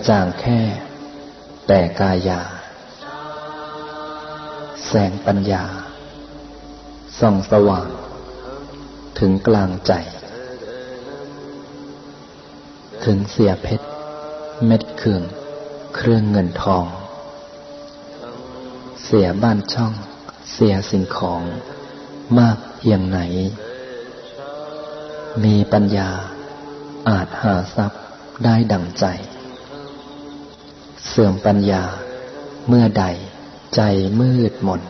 ระจ่างแค่ แต่กายา แสงปัญญา ส่องสว่าง ถึงกลางใจ ถึงเสียเพชร เม็ดเคืองเครื่องเงินทอง เสียบ้านช่อง เสียสิ่งของมากเพียงไหน มีปัญญาอาจหาทรัพย์ได้ดังใจ เสื่อมปัญญา เมื่อใด ใจมืดมน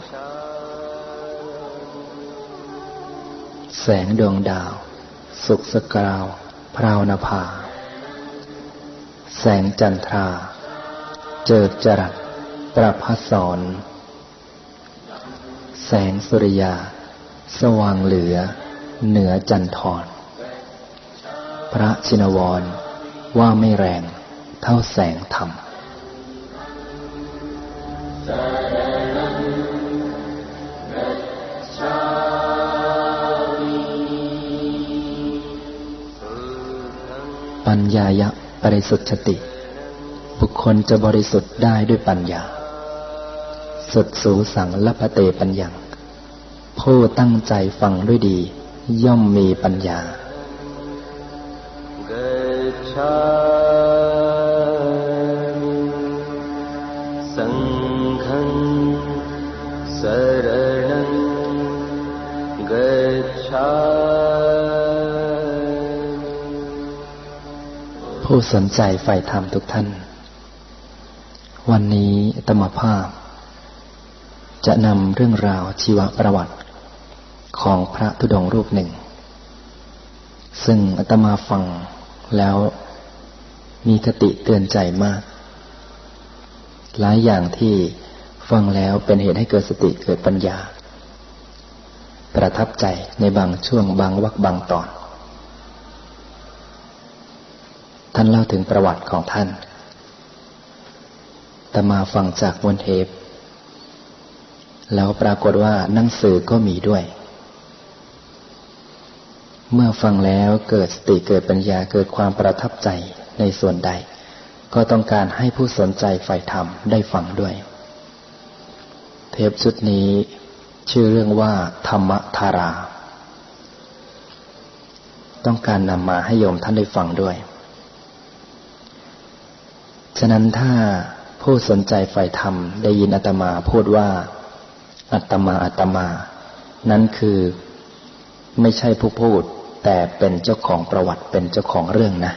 แสงดวงดาว สุกสกราวพราวนภา แสงจันทรา เจิดจรัสประพัสสอนแสงสุริยา สว่างเหลือ เหนือจันทรพระชินวรว่าไม่แรงเท่าแสงธรรม ปัญญายะบริสุทธิ์ติ บุคคลจะบริสุทธิ์ได้ด้วยปัญญา สุดสูสังละพะเตปัญญาผู้ตั้งใจฟังด้วยดี ย่อมมีปัญญา Good job. ผู้สนใจใฝ่ธรรมทุกท่าน วันนี้อาตมภาพ จะนำเรื่องราวชีวประวัติของพระธุดงค์รูปหนึ่ง ซึ่งอาตมาฟังแล้วมีคติเตือนใจมาก หลายอย่างที่ฟังแล้วเป็นเหตุให้เกิดสติเกิดปัญญา ประทับใจในบางช่วงบางวรรคบางตอน ท่านเล่าถึงประวัติของท่านแต่มาฟังจากมวนเทป แล้วปรากฏว่าหนังสือก็มีด้วย เมื่อฟังแล้วเกิดสติเกิดปัญญาเกิดความประทับใจในส่วนใด ก็ต้องการให้ผู้สนใจใฝ่ธรรมได้ฟังด้วย เทปชุดนี้ชื่อเรื่องว่าธรรมธารา ต้องการนำมาให้โยมท่านได้ฟังด้วย ฉะนั้นถ้าผู้สนใจฝ่ายธรรมได้ยินอาตมาพูดว่าอัตมาอัตมา นั้นคือไม่ใช่ผู้พูด แต่เป็นเจ้าของประวัติเป็นเจ้าของเรื่องนะ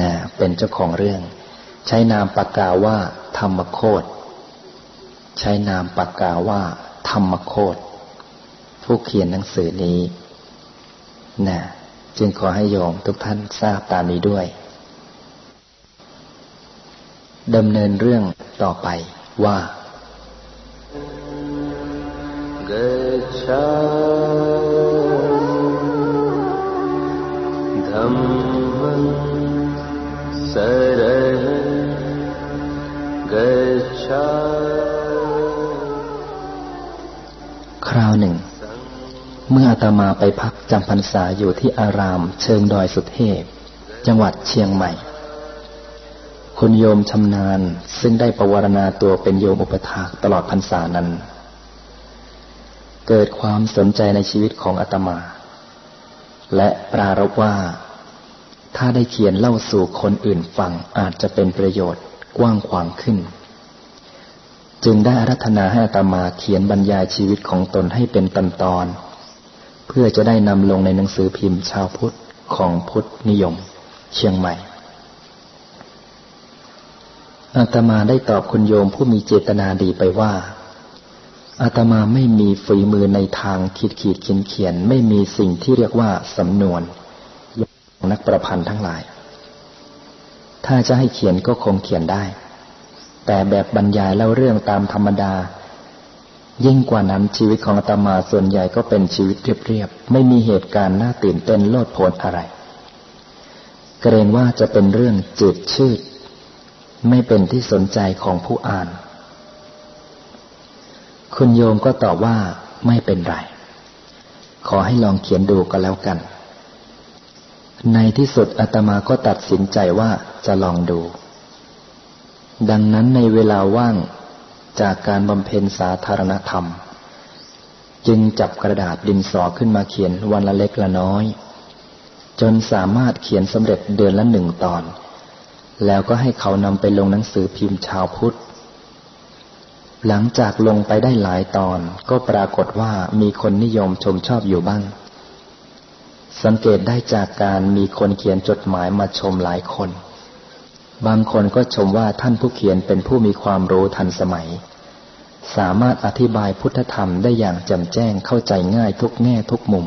นะเป็นเจ้าของเรื่อง ใช้นามปากกาว่า ธรรมโคตใช้นามปากกาว่า ธรรมโคตผู้เขียนหนังสือนี้นะจึงขอให้โยมทุกท่านทราบตามนี้ด้วย ดำเนินเรื่องต่อไปว่า गच्छामि धम्मं शरणं गच्छामि คราวหนึ่ง เมื่ออาตมาไปพักจำพรรษาอยู่ที่อารามเชิงดอยสุเทพ จังหวัดเชียงใหม่ คุณโยมชำนาญ ซึ่งได้ประวารณาตัวเป็นโยมอุปถากตลอดพรรษานั้น เกิดความสนใจในชีวิตของอาตมา และปรารภว่า ถ้าได้เขียนเล่าสู่คนอื่นฟังอาจจะเป็นประโยชน์กว้างขวางขึ้น จึงได้อารัธนาให้อาตมาเขียนบรรยายชีวิตของตนให้เป็นตอนตอน เพื่อจะได้นำลงในหนังสือพิมพ์ชาวพุทธของพุทธนิยม เชียงใหม่ อาตมาได้ตอบคุณโยมผู้มีเจตนาดีไปว่าอาตมาไม่มีฝีมือในทางคิดขีดเขียนเขียน ไม่มีสิ่งที่เรียกว่าสำนวนนักประพันธ์ทั้งหลาย ถ้าจะให้เขียนก็คงเขียนได้ แต่แบบบรรยายเล่าเรื่องตามธรรมดา ยิ่งกว่านั้นชีวิตของอาตมาส่วนใหญ่ก็เป็นชีวิตเรียบๆ ไม่มีเหตุการณ์น่าตื่นเต้นโลดโผนอะไร เกรงว่าจะเป็นเรื่องจืดชืด ไม่เป็นที่สนใจของผู้อ่าน คุณโยมก็ตอบว่าไม่เป็นไร ขอให้ลองเขียนดูก็แล้วกัน ในที่สุดอาตมาก็ตัดสินใจว่าจะลองดู ดังนั้นในเวลาว่างจากการบำเพ็ญสาธารณธรรม จึงจับกระดาษดินสอขึ้นมาเขียนวันละเล็กละน้อย จนสามารถเขียนสำเร็จเดือนละหนึ่งตอน แล้วก็ให้เขานำไปลงหนังสือพิมพ์ชาวพุทธ หลังจากลงไปได้หลายตอนก็ปรากฏว่ามีคนนิยมชมชอบอยู่บ้าง สังเกตได้จากการมีคนเขียนจดหมายมาชมหลายคน บางคนก็ชมว่าท่านผู้เขียนเป็นผู้มีความรู้ทันสมัย สามารถอธิบายพุทธธรรมได้อย่างแจ่มแจ้งเข้าใจง่ายทุกแง่ทุกมุม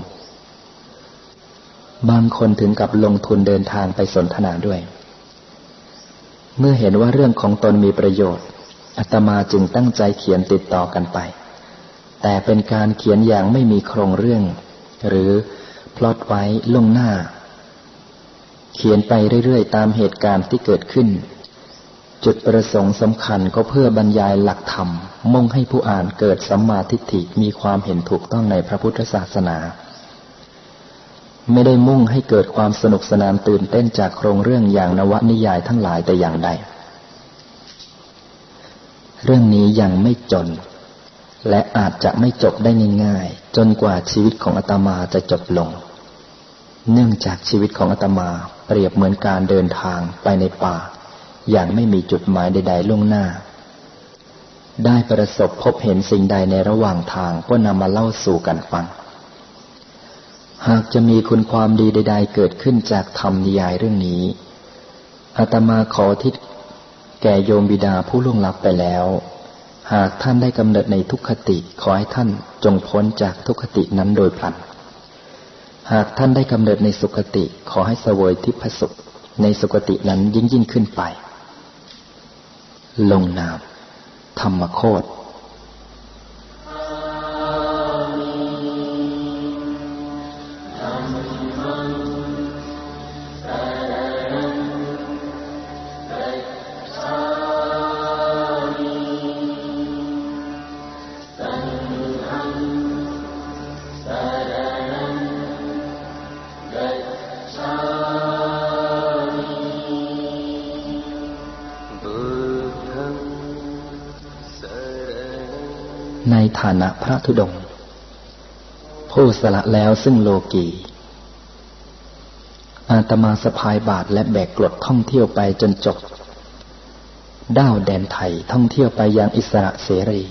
บางคนถึงกับลงทุนเดินทางไปสนทนาด้วย เมื่อเห็นว่าเรื่องของตนมีประโยชน์อาตมาจึงตั้งใจเขียนติดต่อกันไป แต่เป็นการเขียนอย่างไม่มีโครงเรื่อง หรือพลอตไว้ล่วงหน้า เขียนไปเรื่อยๆ ตามเหตุการณ์ที่เกิดขึ้น จุดประสงค์สำคัญก็เพื่อบรรยายหลักธรรม มุ่งให้ผู้อ่านเกิดสัมมาทิฏฐิมีความเห็นถูกต้องในพระพุทธศาสนา ไม่ได้มุ่งให้เกิดความสนุกสนานตื่นเต้นจากโครงเรื่องอย่างนวนิยายทั้งหลายแต่อย่างใด เรื่องนี้ยังไม่จน และอาจจะไม่จบได้ง่ายๆจนกว่าชีวิตของอาตมาจะจบลง เนื่องจากชีวิตของอาตมาเปรียบเหมือนการเดินทางไปในป่า อย่างไม่มีจุดหมายใด ๆ ล่วงหน้า ได้ประสบพบเห็นสิ่งใดในระหว่างทางก็นำมาเล่าสู่กันฟัง หากจะมีคุณความดีใด ๆ เกิดขึ้นจากธรรมนิยายเรื่องนี้อาตมาขอทิศแก่โยมบิดาผู้ล่วงลับไปแล้ว หากท่านได้กำเนิดในทุกขติขอให้ท่านจงพ้นจากทุกขตินั้นโดยพลัน หากท่านได้กำเนิดในสุขติขอให้เสวยทิพสุขในสุขตินั้นยิ่งยิ่งขึ้นไป ลงนาม ธรรมโคตใฐานะพระธุดง ผู้สละแล้วซึ่งโลกีอาตมาสะพายบาทและแบกกรดท่องเที่ยวไปจนจบด้าวแดนไทยท่องเที่ยวไปยังอิสระเสรี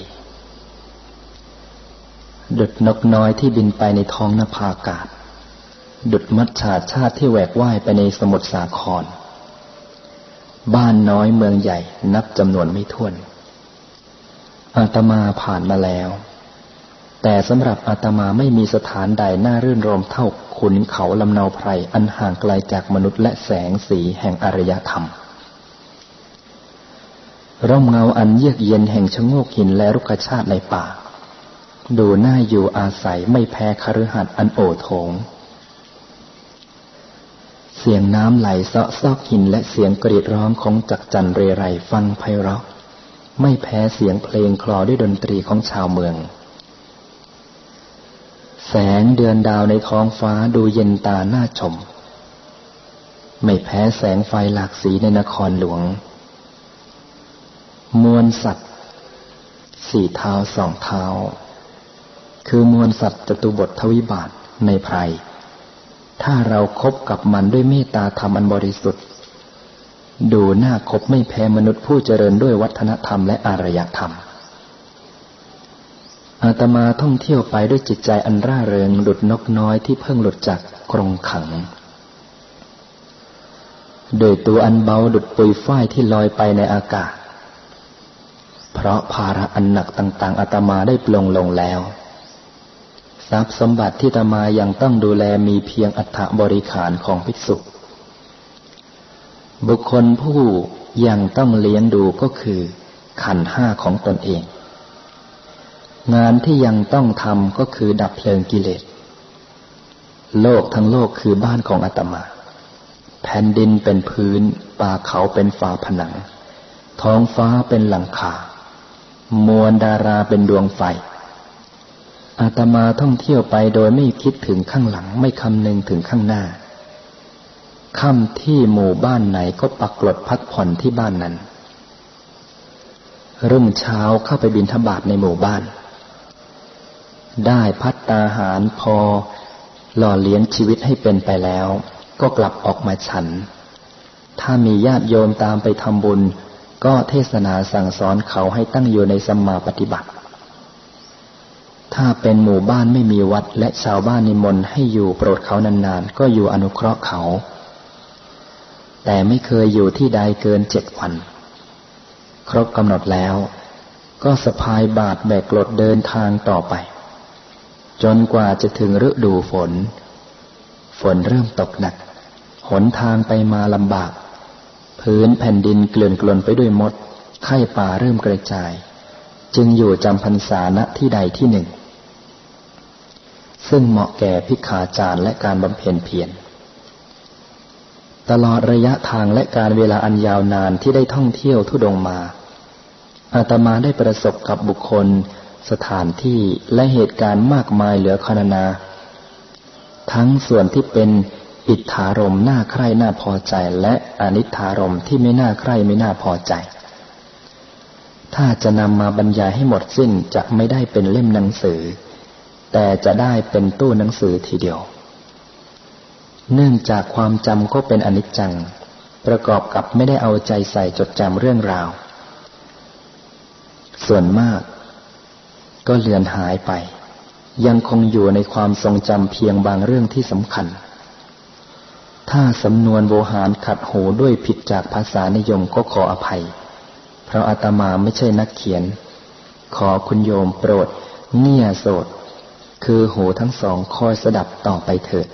ดุดนกน้อยที่บินไปในท้องนภาอากาศ ดุดมัดฉาชาติที่แหวกว่ายไปในสมุทรสาคร บ้านน้อยเมืองใหญ่นับจำนวนไม่ถ้วน อาตมาผ่านมาแล้ว แต่สำหรับอาตมาไม่มีสถานใดน่ารื่นรมเท่าขุนเขาลำเนาไพรอันห่างไกลจากมนุษย์และแสงสีแห่งอารยธรรม ร่มเงาอันเยือกเย็นแห่งชะโงกหินและรุกชาติในป่า ดูน่าอยู่อาศัยไม่แพ้คฤหัสถ์อันโอโถงเสียงน้ำไหลเซาะซอกหินและเสียงกรีดร้องของจักจันเรไรฟังไพเราะ ไม่แพ้เสียงเพลงคลอด้วยดนตรีของชาวเมือง แสงเดือนดาวในท้องฟ้าดูเย็นตาหน่าชม ไม่แพ้แสงไฟหลากสีในนครหลวง มวลสัตว์ สี่เท้าสองเท้า คือมวลสัตว์จตุบททวิบาทในไพรถ้าเราครบกับมันด้วยเมตตาธรรมอันบริสุทธิ์ ดูหน้าคบไม่แพ้มนุษย์ผู้เจริญด้วยวัฒนธรรมและอารยธรรม อาตมาท่องเที่ยวไปด้วยจิตใจอันร่าเริงดุดนกน้อยที่เพิ่งหลุดจากกรงขัง โดยตัวอันเบาดุดปุยฝ้ายที่ลอยไปในอากาศ เพราะภาระอันหนักต่างๆอาตมาได้ปลงลงแล้วทรัพย์สมบัติที่อาตมายังต้องดูแลมีเพียงอัฐบริขารของภิกษุ บุคคลผู้ยังต้องเลี้ยงดูก็คือ ขันห้าของตนเอง งานที่ยังต้องทำก็คือดับเพลิงกิเลส โลกทั้งโลกคือบ้านของอาตมา แผ่นดินเป็นพื้น ป่าเขาเป็นฝาผนัง ท้องฟ้าเป็นหลังคามวลดาราเป็นดวงไฟอาตมาท่องเที่ยวไปโดยไม่คิดถึงข้างหลังไม่คำนึงถึงข้างหน้า ค่ำที่หมู่บ้านไหนก็ปักกลดพักผ่อนที่บ้านนั้น รุ่งเช้าเข้าไปบินทบาทในหมู่บ้าน ได้พัตตาหารพอหล่อเลี้ยงชีวิตให้เป็นไปแล้ว ก็กลับออกมาฉัน ถ้ามีญาติโยมตามไปทำบุญ ก็เทศนาสั่งสอนเขาให้ตั้งอยู่ในสัมมาปฏิบัติ ถ้าเป็นหมู่บ้านไม่มีวัดและชาวบ้านนิมนต์ให้อยู่โปรดเขานานๆ ก็อยู่อนุเคราะห์เขา แต่ไม่เคยอยู่ที่ใดเกินเจ็ดวัน ครบกำหนดแล้ว ก็สะพายบาทแบกกรดเดินทางต่อไป จนกว่าจะถึงฤดูฝน ฝนเริ่มตกหนัก หนทางไปมาลำบาก พื้นแผ่นดินเกลื่อนกลนไปด้วยมด ไข้ป่าเริ่มกระจาย จึงอยู่จำพรรษาณที่ใดที่หนึ่ง ซึ่งเหมาะแก่พิขาจารและการบำเพ็ญเพียร ตลอดระยะทางและการเวลาอันยาวนานที่ได้ท่องเที่ยวทุดงมาอาตมาได้ประสบกับบุคคล สถานที่และเหตุการณ์มากมายเหลือคณนา ทั้งส่วนที่เป็นอิทธารมน่าใคร่น่าพอใจและอนิธารมที่ไม่น่าใคร่ไม่น่าพอใจ ถ้าจะนำมาบรรยายให้หมดสิ้นจะไม่ได้เป็นเล่มหนังสือ แต่จะได้เป็นตู้หนังสือทีเดียว เนื่องจากความจำก็เป็นอนิจจัง ประกอบกับไม่ได้เอาใจใส่จดจำเรื่องราว ส่วนมาก ก็เลือนหายไป ยังคงอยู่ในความทรงจำเพียงบางเรื่องที่สำคัญ ถ้าสำนวนโวหารขัดหูด้วยผิดจากภาษานิยมก็ขออภัย เพราะอาตมาไม่ใช่นักเขียน ขอคุณโยมโปรดเงี่ยโสด คือหูทั้งสองคอยสดับต่อไปเถิด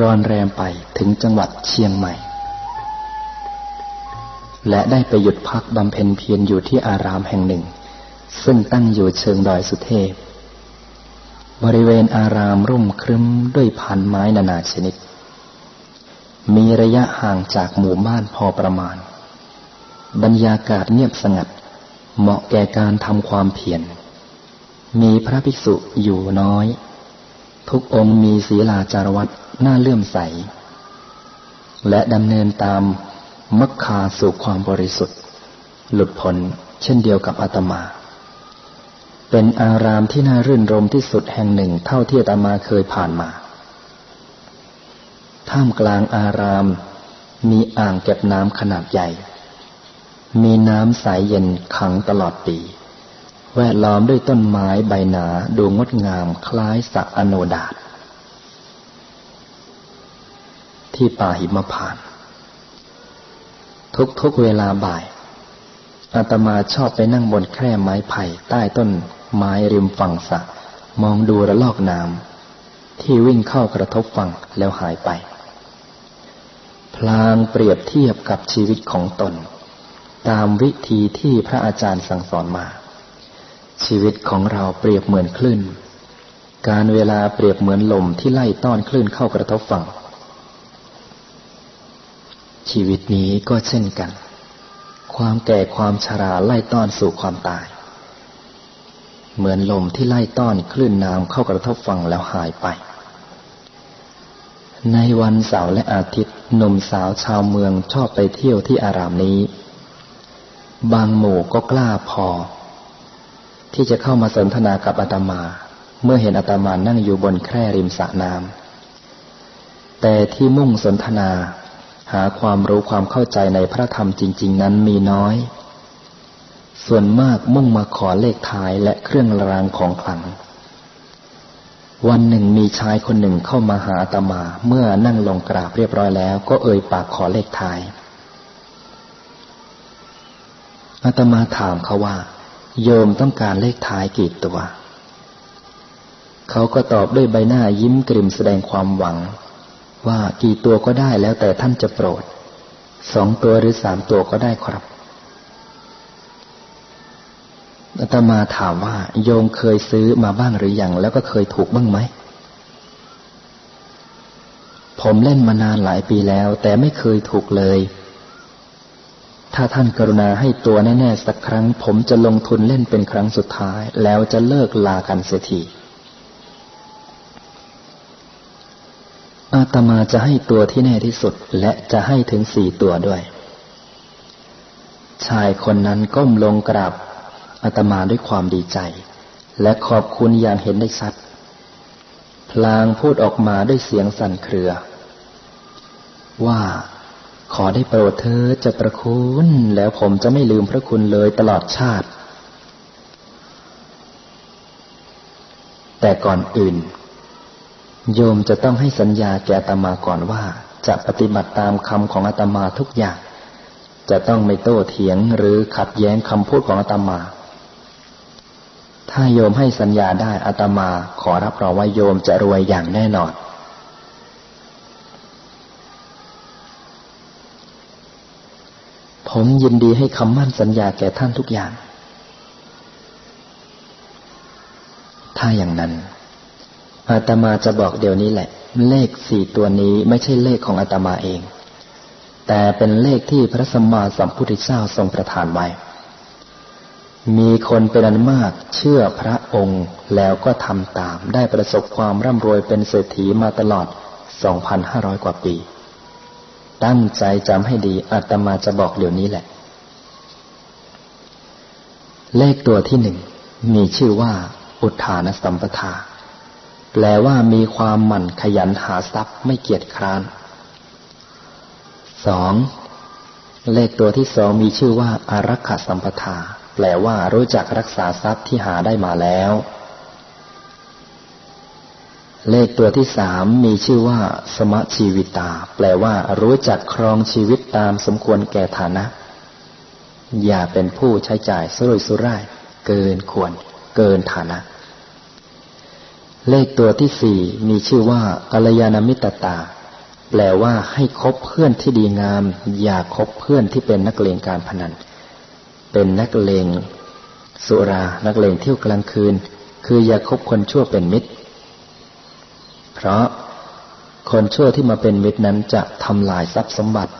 รอนแรมไปถึงจังหวัดเชียงใหม่ และได้ไปหยุดพักบำเพ็ญเพียรอยู่ที่อารามแห่งหนึ่ง ซึ่งตั้งอยู่เชิงดอยสุเทพ บริเวณอารามร่มครึ้มด้วยพันไม้นานาชนิด มีระยะห่างจากหมู่บ้านพอประมาณ บรรยากาศเงียบสงัด เหมาะแก่การทำความเพียร มีพระภิกษุอยู่น้อยทุกองค์มีศีลาจารวัต น่าเลื่อมใส และดำเนินตามมัคคาสู่ความบริสุทธิ์ หลุดพ้นเช่นเดียวกับอาตมา เป็นอารามที่น่ารื่นรมที่สุดแห่งหนึ่งเท่าที่อาตมาเคยผ่านมา ท่ามกลางอารามมีอ่างเก็บน้ำขนาดใหญ่ มีน้ำใสเย็นขังตลอดปี แวดล้อมด้วยต้นไม้ใบหนาดูงดงามคล้ายสระอโนดาต ที่ป่าหิมพานต์ทุกๆเวลาบ่ายอาตมาชอบไปนั่งบนแคร่ไม้ไผ่ใต้ต้นไม้ริมฝั่งสระมองดูระลอกน้ำที่วิ่งเข้ากระทบฝั่งแล้วหายไป พลางเปรียบเทียบกับชีวิตของตน ตามวิธีที่พระอาจารย์สั่งสอนมา ชีวิตของเราเปรียบเหมือนคลื่น การเวลาเปรียบเหมือนลมที่ไล่ต้อนคลื่นเข้ากระทบฝั่ง ชีวิตนี้ก็เช่นกัน ความแก่ความชราไล่ต้อนสู่ความตาย เหมือนลมที่ไล่ต้อนคลื่นน้ำเข้ากระทบฝั่งแล้วหายไป ในวันเสาร์และอาทิตย์หนุ่มสาวชาวเมืองชอบไปเที่ยวที่อารามนี้ บางหมู่ก็กล้าพอ ที่จะเข้ามาสนทนากับอาตมา เมื่อเห็นอาตมานั่งอยู่บนแคร่ริมสระน้ำแต่ที่มุ่งสนทนา หาความรู้ความเข้าใจในพระธรรมจริง ๆ นั้นมีน้อย ส่วนมากมุ่งมาขอเลขท้ายและเครื่องรางของขลัง วันหนึ่งมีชายคนหนึ่งเข้ามาหาอาตมา เมื่อนั่งลงกราบเรียบร้อยแล้ว ก็เอ่ยปากขอเลขท้าย อาตมาถามเขาว่า โยมต้องการเลขท้ายกี่ตัว เขาก็ตอบด้วยใบหน้ายิ้มกริมแสดงความหวัง ว่ากี่ตัวก็ได้แล้วแต่ท่านจะโปรดสองตัวหรือสามตัวก็ได้ครับอาตมาถามว่า โยมเคยซื้อมาบ้างหรืออยังแล้วก็เคยถูกบ้างไหม ผมเล่นมานานหลายปีแล้ว แต่ไม่เคยถูกเลย ถ้าท่านกรุณาให้ตัวแน่ ๆ สักครั้ง ผมจะลงทุนเล่นเป็นครั้งสุดท้าย แล้วจะเลิกลากันเสียที อาตมาจะให้ตัวที่แน่ที่สุดและจะให้ถึงสี่ตัวด้วย ชายคนนั้นก้มลงกราบอาตมาด้วยความดีใจ และขอบคุณอย่างเห็นได้ชัด พลางพูดออกมาด้วยเสียงสั่นเครือ ว่าขอได้โปรดเธอจะประคุณแล้วผมจะไม่ลืมพระคุณเลยตลอดชาติ แต่ก่อนอื่น โยมจะต้องให้สัญญาแก่อาตมาก่อนว่า จะปฏิบัติตามคำของอาตมาทุกอย่าง จะต้องไม่โต้เถียงหรือขัดแย้งคำพูดของอาตมา ถ้าโยมให้สัญญาได้อาตมาขอรับรองว่าโยมจะรวยอย่างแน่นอนผมยินดีให้คำมั่นสัญญาแก่ท่านทุกอย่าง ถ้าอย่างนั้น อาตมาจะบอกเดี๋ยวนี้แหละ เลขสี่ตัวนี้ไม่ใช่เลขของอาตมาเอง แต่เป็นเลขที่พระสัมมาสัมพุทธเจ้าทรงประทานไว้ มีคนเป็นอันมากเชื่อพระองค์แล้วก็ทำตาม ได้ประสบความร่ำรวยเป็นเศรษฐีมาตลอด 2,500 กว่าปี ตั้งใจจำให้ดีอาตมาจะบอกเดี๋ยวนี้แหละ เลขตัวที่หนึ่งมีชื่อว่าอุทานสัมปทา แปลว่ามีความหมั่นขยันหาทรัพย์ไม่เกียจคร้านสองเลขตัวที่สองมีชื่อว่าอารักขสัมปทา แปลว่ารู้จักรักษาทรัพย์ที่หาได้มาแล้ว เลขตัวที่สามมีชื่อว่า สมชีวิตา แปลว่า รู้จักครองชีวิตตามสมควรแก่ฐานะ อย่าเป็นผู้ใช้จ่ายสุรุ่ยสุร่าย เกินควร เกินฐานะ เลขตัวที่สี่มีชื่อว่ากัลยาณมิตรตา แปลว่าให้คบเพื่อนที่ดีงาม อย่าคบเพื่อนที่เป็นนักเลงการพนัน เป็นนักเลงสุรา นักเลงเที่ยวกลางคืน คืออย่าคบคนชั่วเป็นมิตร เพราะคนชั่วที่มาเป็นมิตรนั้นจะทำลายทรัพย์สมบัติ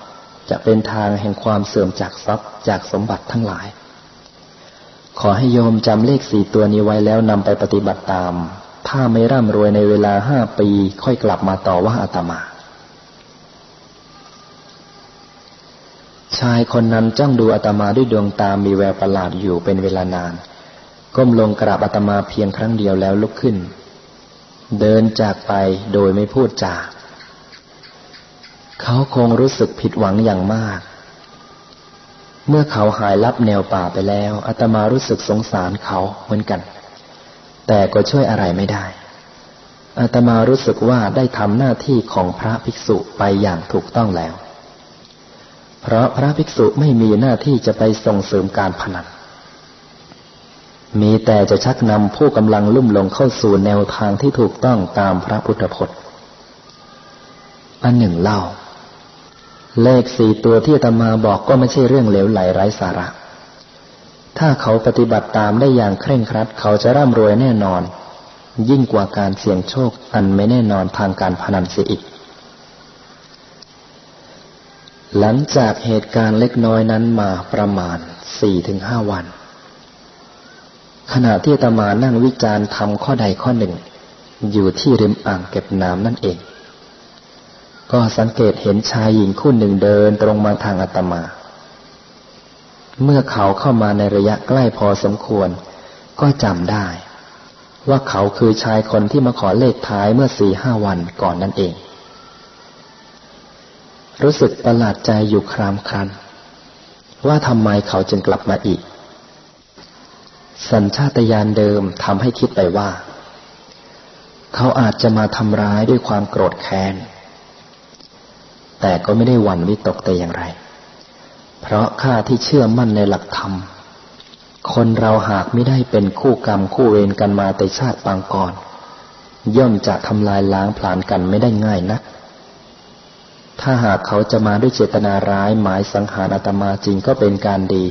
จะเป็นทางแห่งความเสื่อมจากทรัพย์จากสมบัติทั้งหลาย ขอให้โยมจำเลขสี่ตัวนี้ไว้แล้วนำไปปฏิบัติตาม ถ้าไม่ร่ำรวยในเวลาห้าปี ค่อยกลับมาต่อว่าอาตมา ชายคนนั้นจ้องดูอาตมาด้วยดวงตามีแววประหลาดอยู่เป็นเวลานาน ก้มลงกราบอาตมาเพียงครั้งเดียวแล้วลุกขึ้น เดินจากไปโดยไม่พูดจาเขาคงรู้สึกผิดหวังอย่างมาก เมื่อเขาหายลับแนวป่าไปแล้วอาตมารู้สึกสงสารเขาเหมือนกัน แต่ก็ช่วยอะไรไม่ได้อาตมารู้สึกว่าได้ทำหน้าที่ของพระภิกษุไปอย่างถูกต้องแล้ว เพราะพระภิกษุไม่มีหน้าที่จะไปส่งเสริมการพนัน มีแต่จะชักนำผู้กำลังลุ่มหลงเข้าสู่แนวทางที่ถูกต้องตามพระพุทธพจน์ อันหนึ่งเล่า เลขสี่ตัวที่อาตมาบอกก็ไม่ใช่เรื่องเหลวไหลไร้สาระ ถ้าเขาปฏิบัติตามได้อย่างเคร่งครัด เขาจะร่ำรวยแน่นอน ยิ่งกว่าการเสี่ยงโชคอันไม่แน่นอนทางการพนันเสียอีก หลังจากเหตุการณ์เล็กน้อยนั้นมาประมาณสี่ถึงห้าวัน ขณะที่อตมานั่งวิจารณ์ทำข้อใดข้อหนึ่ง อยู่ที่ริมอ่างเก็บน้ำนั่นเอง ก็สังเกตเห็นชายหญิงคู่หนึ่งเดินตรงมาทางอาตมา เมื่อเขาเข้ามาในระยะใกล้พอสมควร ก็จำได้ ว่าเขาคือชายคนที่มาขอเลขท้ายเมื่อสี่ห้าวันก่อนนั่นเอง รู้สึกประหลาดใจอยู่ครามครัน ว่าทำไมเขาจึงกลับมาอีก สัญชาตญาณเดิมทำให้คิดไปว่า เขาอาจจะมาทำร้ายด้วยความโกรธแค้น แต่ก็ไม่ได้หวั่นวิตกแต่อย่างไร เพราะข้าที่เชื่อมั่นในหลักธรรม คนเราหากไม่ได้เป็นคู่กรรมคู่เวรกันมาแต่ชาติปางก่อน ย่อมจะทำลายล้างผลาญกันไม่ได้ง่ายนัก ถ้าหากเขาจะมาด้วยเจตนาร้ายหมายสังหารอาตมาจริงก็เป็นการดี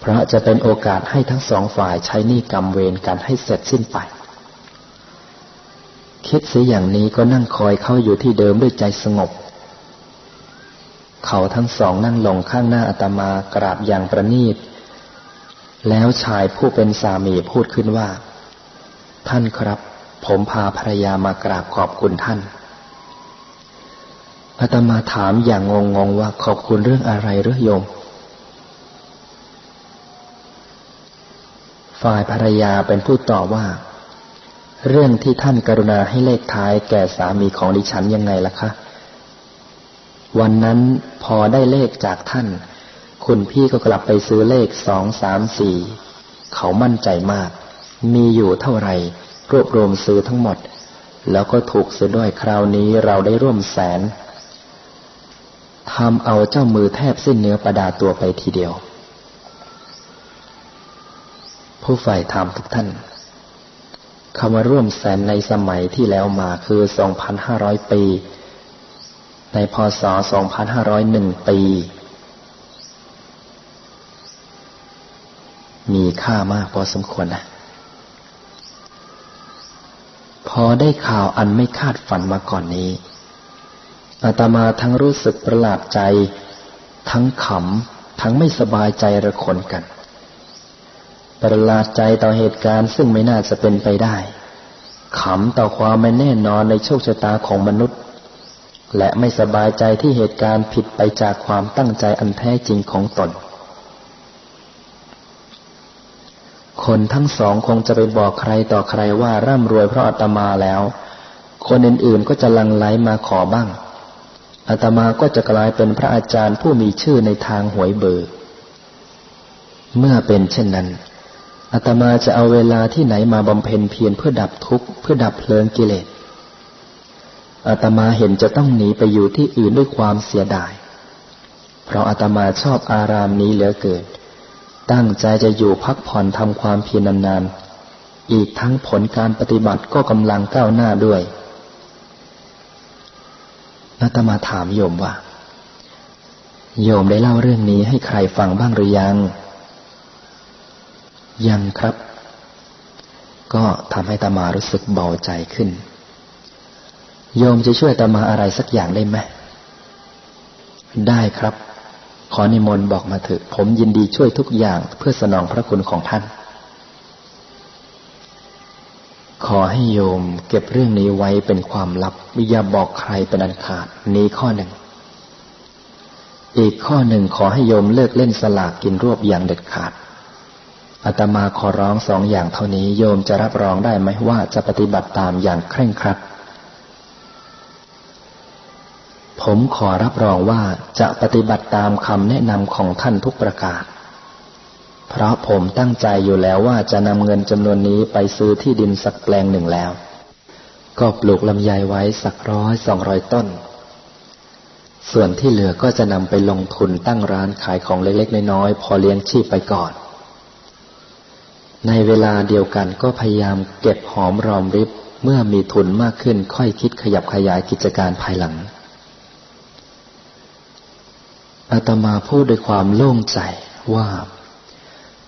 เพราะจะเป็นโอกาสให้ทั้งสองฝ่ายใช้นี้กรรมเวรกันให้เสร็จสิ้นไป คิดเสียอย่างนี้ก็นั่งคอยเข้าอยู่ที่เดิมด้วยใจสงบ เขาทั้งสองนั่งลงข้างหน้าอาตมากราบอย่างประนีต แล้วชายผู้เป็นสามีพูดขึ้นว่า ท่านครับ ผมพาภรรยามากราบขอบคุณท่านอาตมาถามอย่างงงๆว่าขอบคุณเรื่องอะไรหรือโยม ฝ่ายภรรยาเป็นผู้ตอบว่า เรื่องที่ท่านกรุณาให้เลขท้ายแก่สามีของดิฉันยังไงล่ะคะ วันนั้นพอได้เลขจากท่าน คุณพี่ก็กลับไปซื้อเลขสองสามสี่เขามั่นใจมาก มีอยู่เท่าไหร่ รวบรวมซื้อทั้งหมด แล้วก็ถูกเสียด้วยคราวนี้เราได้ร่วมแสนทำเอาเจ้ามือแทบสิ้นเนื้อประดาตัวไปทีเดียว ผู้ฝ่ายธรรมทุกท่านคำว่าร่วมแสนในสมัยที่แล้วมาคือ 2,500 ปี ในพศ 2,501 ปี มีค่ามากพอสมควรนะ พอได้ข่าวอันไม่คาดฝันมาก่อนนี้ อาตมาทั้งรู้สึกประหลาดใจ ทั้งขำ ทั้งไม่สบายใจระคนกัน ประหลาดใจต่อเหตุการณ์ซึ่งไม่น่าจะเป็นไปได้ ขำต่อความไม่แน่นอนในโชคชะตาของมนุษย์ และไม่สบายใจที่เหตุการณ์ผิดไปจากความตั้งใจอันแท้จริงของตน คนทั้งสองคงจะไปบอกใครต่อใครว่าร่ำรวยเพราะอาตมาแล้ว คนอื่นๆก็จะลังไลมาขอบ้างอาตมาก็จะกลายเป็นพระอาจารย์ผู้มีชื่อในทางหวยเบอร์ เมื่อเป็นเช่นนั้นอาตมาจะเอาเวลาที่ไหนมาบำเพ็ญเพียรเพื่อดับทุกข์เพื่อดับเพลิงกิเลส อาตมาเห็นจะต้องหนีไปอยู่ที่อื่นด้วยความเสียดาย เพราะอาตมาชอบอารามนี้เหลือเกิน ตั้งใจจะอยู่พักผ่อนทำความเพียรนานๆ อีกทั้งผลการปฏิบัติก็กำลังก้าวหน้าด้วย อาตมาถามโยมว่า โยมได้เล่าเรื่องนี้ให้ใครฟังบ้างหรือยัง ยังครับ ก็ทำให้ตามารู้สึกเบาใจขึ้น โยมจะช่วยตามาอะไรสักอย่างได้ไหมได้ครับ ขอนิมนต์บอกมาเถอะ ผมยินดีช่วยทุกอย่างเพื่อสนองพระคุณของท่าน ขอให้โยมเก็บเรื่องนี้ไว้เป็นความลับอย่าบอกใครเป็นอันขาด นี้ข้อหนึ่ง อีกข้อหนึ่งขอให้โยมเลิกเล่นสลากกินรวบอย่างเด็ดขาดอาตมาขอร้องสองอย่างเท่านี้โยมจะรับรองได้ไหมว่าจะปฏิบัติตามอย่างเคร่งครัด ผมขอรับรองว่าจะปฏิบัติตามคำแนะนำของท่านทุกประการ เพราะผมตั้งใจอยู่แล้วว่าจะนำเงินจำนวนนี้ไปซื้อที่ดินสักแปลงหนึ่งแล้ว ก็ปลูกลำไยไว้สักร้อยสองร้อยต้น ส่วนที่เหลือก็จะนำไปลงทุนตั้งร้านขายของเล็กๆน้อยๆพอเลี้ยงชีพไปก่อน ในเวลาเดียวกันก็พยายามเก็บหอมรอมริบเมื่อมีทุนมากขึ้นค่อยคิดขยับขยายกิจการภายหลัง อาตมาพูดด้วยความโล่งใจว่า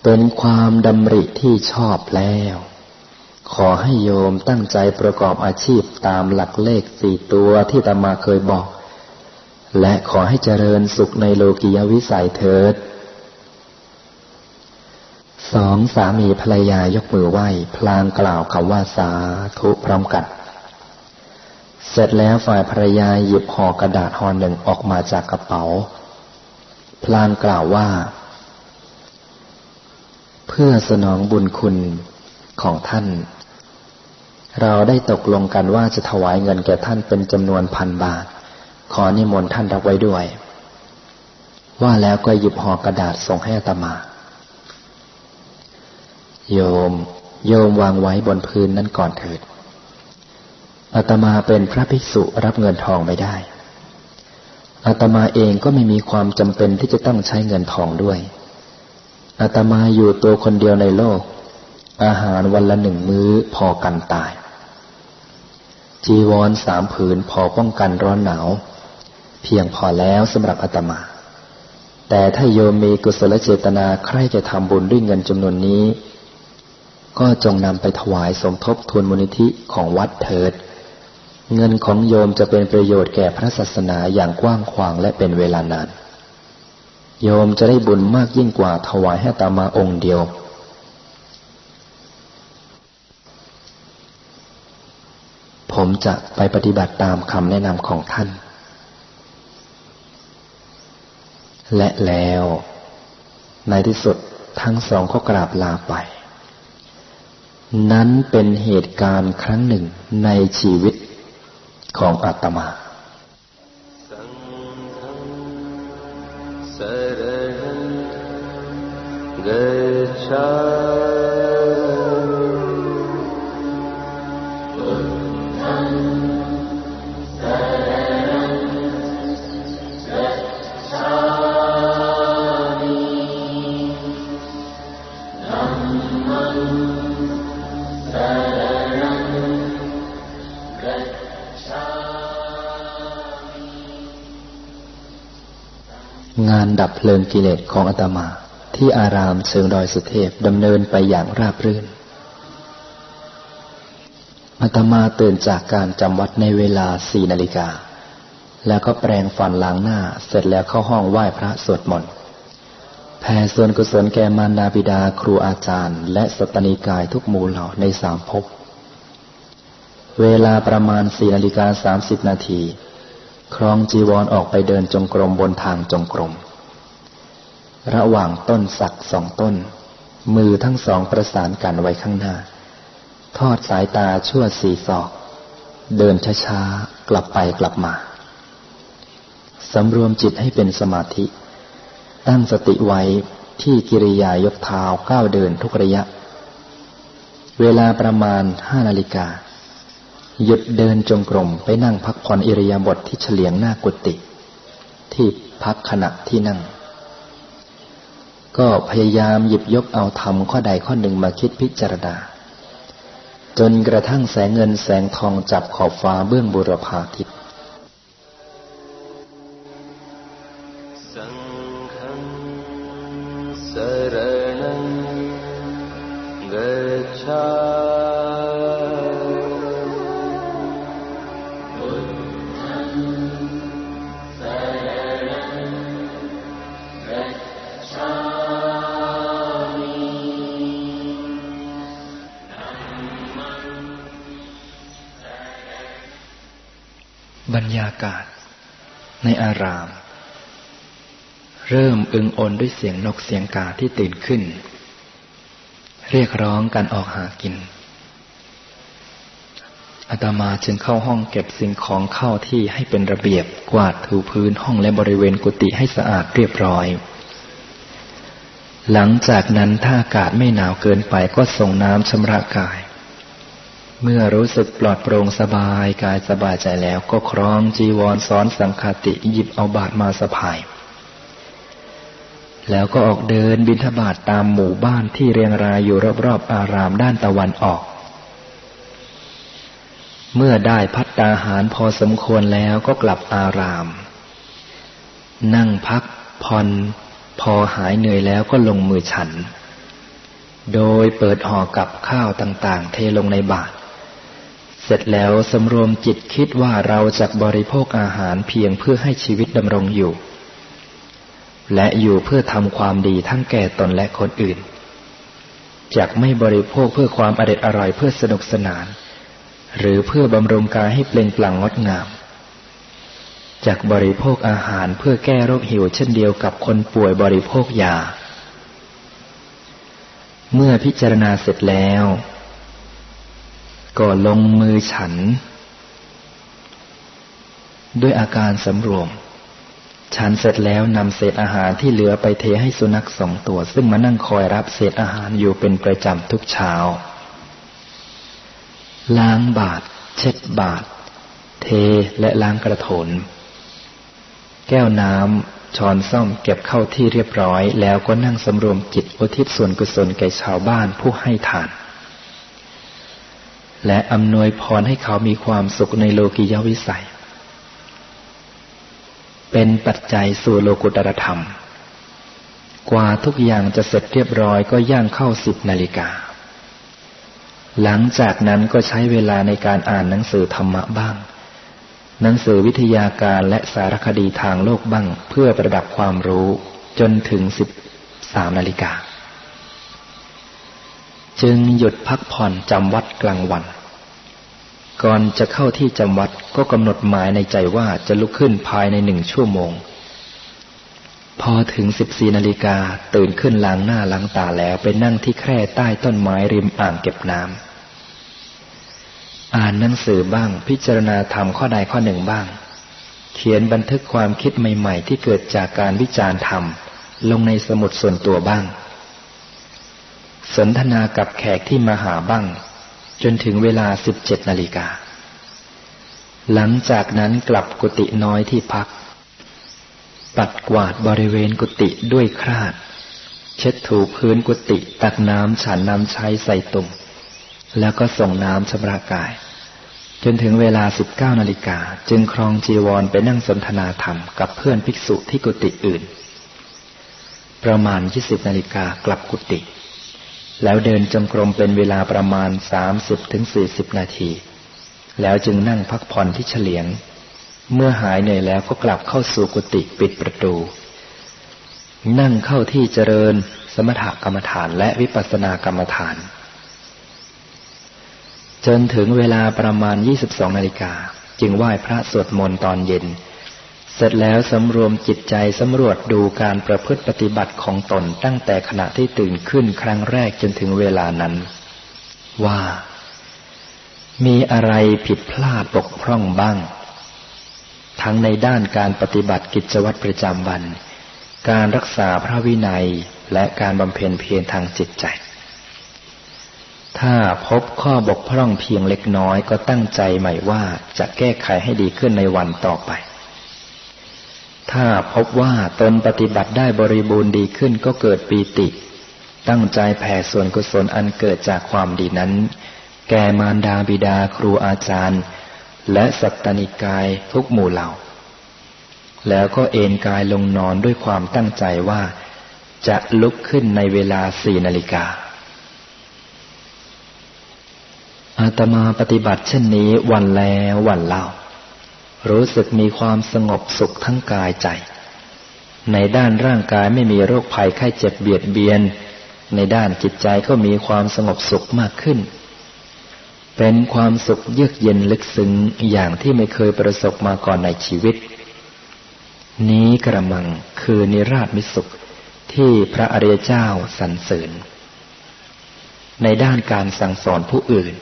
เป็นความดำริที่ชอบแล้ว ขอให้โยมตั้งใจประกอบอาชีพตามหลักเลขสี่ตัวที่อามาเคยบอก และขอให้เจริญสุขในโลกียวิสัยเถิดสองสามีภรรยายกมือไหว้พลางกล่าวคำว่าสาธุพร้อมกัน เสร็จแล้วฝ่ายภรรยาหยิบห่อกระดาษห่อหนึ่งออกมาจากกระเป๋า พลางกล่าวว่า เพื่อสนองบุญคุณของท่าน เราได้ตกลงกันว่าจะถวายเงินแก่ท่านเป็นจำนวนพันบาท ขอนิมนต์ท่านรับไว้ด้วย ว่าแล้วก็หยิบห่อกระดาษส่งให้อาตมา โยม โยมวางไว้บนพื้นนั้นก่อนเถิดอาตมาเป็นพระภิกษุรับเงินทองไม่ได้ อาตมาเองก็ไม่มีความจำเป็นที่จะต้องใช้เงินทองด้วยอาตมาอยู่ตัวคนเดียวในโลก อาหารวันละหนึ่งมื้อพอกันตาย จีวรสามผืนพอป้องกันร้อนหนาว เพียงพอแล้วสำหรับอาตมา แต่ถ้าโยมมีกุศลเจตนาใครจะทำบุญด้วยเงินจำนวนนี้ ก็จงนำไปถวายสมทบทุนมูลนิธิของวัดเถิด เงินของโยมจะเป็นประโยชน์แก่พระศาสนาอย่างกว้างขวางและเป็นเวลานาน โยมจะได้บุญมากยิ่งกว่าถวายให้ตามาองค์เดียว ผมจะไปปฏิบัติตามคำแนะนำของท่าน และแล้ว ในที่สุดทั้งสองก็กราบลาไปนั้นเป็นเหตุการณ์ครั้งหนึ่งในชีวิต ของอาตมา Gachami งานดับเพลิงกิเลสของอาตมา ที่อารามเชิงดอยสุเทพดำเนินไปอย่างราบรื่นอาตมาตื่นจากการจำวัดในเวลาสี่นาฬิกา แล้วก็แปรงฟันล้างหน้า เสร็จแล้วเข้าห้องไหว้พระสวดมนต์แผ่ส่วนกุศลแก่มารดาบิดาครูอาจารย์ และสตนิกายทุกหมู่เหล่าในสามภพเวลาประมาณสี่นาฬิกาสามสิบนาที ครองจีวรออกไปเดินจงกรมบนทางจงกรม ระหว่างต้นสักสองต้น มือทั้งสองประสานกันไว้ข้างหน้า ทอดสายตาชั่วสี่ศอก เดินช้าๆ กลับไปกลับมา สำรวมจิตให้เป็นสมาธิ ตั้งสติไว้ที่กิริยายกเท้าก้าวเดินทุกระยะ เวลาประมาณห้านาฬิกา หยุดเดินจงกรมไปนั่งพักผ่อนอิริยาบถทที่เฉลียงหน้ากุฏิที่พักขณะที่นั่ง ก็พยายามหยิบยกเอาธรรมข้อใดข้อหนึ่งมาคิดพิจารณา จนกระทั่งแสงเงินแสงทองจับขอบฟ้าเบื้องบุรพาทิต บรรยากาศ ในอาราม เริ่มอึงโอนด้วยเสียงนกเสียงกาที่ตื่นขึ้น เรียกร้องการออกหากินอาตมาจึงเข้าห้องเก็บสิ่งของเข้าที่ให้เป็นระเบียบกวาดถูพื้นห้องและบริเวณกุฏิให้สะอาดเรียบร้อย หลังจากนั้นถ้าอากาศไม่หนาวเกินไปก็ส่งน้ำชำระกาย เมื่อรู้สึกปลอดโปร่งสบายกายสบายใจแล้วก็คล้องจีวรซ้อนสังคติหยิบเอาบาทมาสะพาย แล้วก็ออกเดินบิณฑบาตตามหมู่บ้านที่เรียงรายอยู่รอบๆอารามด้านตะวันออก เมื่อได้พัตตาหารพอสมควรแล้วก็กลับอาราม นั่งพักผ่อนพอหายเหนื่อยแล้วก็ลงมือฉัน โดยเปิดห่อกับข้าวต่างๆ เทลงในบาตร เสร็จแล้วสำรวมจิตคิดว่าเราจะบริโภคอาหารเพียงเพื่อให้ชีวิตดำรงอยู่ และอยู่เพื่อทำความดีทั้งแก่ตนและคนอื่นจากไม่บริโภคเพื่อความอร็ดอร่อยเพื่อสนุกสนาน หรือเพื่อบำรุงกายให้เปล่งปลั่งงดงามจากบริโภคอาหารเพื่อแก้โรคหิวเช่นเดียวกับคนป่วยบริโภคยา เมื่อพิจารณาเสร็จแล้ว ก็ลงมือฉัน ด้วยอาการสำรวม ฉันเสร็จแล้วนำเศษอาหารที่เหลือไปเทให้สุนัขสองตัว ซึ่งมานั่งคอยรับเศษอาหารอยู่เป็นประจำทุกเช้า ล้างบาท เช็ดบาท เทและล้างกระโถน แก้วน้ำช้อนซ่อมเก็บเข้าที่เรียบร้อย แล้วก็นั่งสำรวมจิตอุทิศส่วนกุศลแก่ชาวบ้านผู้ให้ทาน และอำนวยพรให้เขามีความสุขในโลกิยวิสัย เป็นปัจจัยสู่โลกุตรธรรม กว่าทุกอย่างจะเสร็จเรียบร้อยก็ย่างเข้าสิบนาฬิกา หลังจากนั้นก็ใช้เวลาในการอ่านหนังสือธรรมะบ้าง หนังสือวิทยาการและสารคดีทางโลกบ้างเพื่อประดับความรู้จนถึงสิบสามนาฬิกา จึงหยุดพักผ่อนจำวัดกลางวัน ก่อนจะเข้าที่จำวัดก็กำหนดหมายในใจว่าจะลุกขึ้นภายในหนึ่งชั่วโมง พอถึงสิบสี่นาฬิกาตื่นขึ้นล้างหน้าล้างตาแล้วไปนั่งที่แคร่ใต้ต้นไม้ริมอ่างเก็บน้ำอ่านหนังสือบ้างพิจารณาธรรมข้อใดข้อหนึ่งบ้าง เขียนบันทึกความคิดใหม่ ๆ ที่เกิดจากการวิจารณ์ธรรมลงในสมุดส่วนตัวบ้าง สนทนากับแขกที่มาหาบ้าง จนถึงเวลาสิบเจ็ดนาฬิกา หลังจากนั้นกลับกุฏิน้อยที่พัก ปัดกวาดบริเวณกุฏิด้วยคราด เช็ดถูพื้นกุฏิตักน้ำฉันน้ำใช้ใส่ตุ่ม แล้วก็ส่งน้ำชำระกาย จนถึงเวลาสิบเก้านาฬิกาจึงครองจีวรไปนั่งสนทนาธรรมกับเพื่อนภิกษุที่กุฏิอื่น ประมาณยี่สิบนาฬิกากลับกุฏิ แล้วเดินจงกรมเป็นเวลาประมาณสามสิบถึงสี่สิบนาที แล้วจึงนั่งพักผ่อนที่เฉลียง เมื่อหายเหนื่อยแล้วก็กลับเข้าสู่กุฏิปิดประตู นั่งเข้าที่เจริญสมถกรรมฐานและวิปัสสนากรรมฐาน จนถึงเวลาประมาณยี่สิบสองนาฬิกาจึงไหว้พระสวดมนต์ตอนเย็น เสร็จแล้วสำรวมจิตใจสำรวจดูการประพฤติปฏิบัติของตนตั้งแต่ขณะที่ตื่นขึ้นครั้งแรกจนถึงเวลานั้น ว่า มีอะไรผิดพลาดบกพร่องบ้าง ทั้งในด้านการปฏิบัติกิจวัตรประจำวัน การรักษาพระวินัยและการบำเพ็ญเพียรทางจิตใจ ถ้าพบข้อบกพร่องเพียงเล็กน้อยก็ตั้งใจใหม่ว่าจะแก้ไขให้ดีขึ้นในวันต่อไป ถ้าพบว่าตนปฏิบัติได้บริบูรณ์ดีขึ้นก็เกิดปีติ ตั้งใจแผ่ส่วนกุศลอันเกิดจากความดีนั้น แก่มารดาบิดาครูอาจารย์ และสัตตนิกายทุกหมู่เหล่า แล้วก็เอนกายลงนอนด้วยความตั้งใจว่า จะลุกขึ้นในเวลาสี่นาฬิกาอาตมาปฏิบัติเช่นนี้วันแล้ววันเล่า รู้สึกมีความสงบสุขทั้งกายใจ ในด้านร่างกายไม่มีโรคภัยไข้เจ็บเบียดเบียน ในด้านจิตใจก็มีความสงบสุขมากขึ้น เป็นความสุขเยือกเย็นลึกซึ้งอย่างที่ไม่เคยประสบมาก่อนในชีวิต นี้กระมังคือนิราชมิสุขที่พระอริยเจ้าสรรเสริญ ในด้านการสั่งสอนผู้อื่น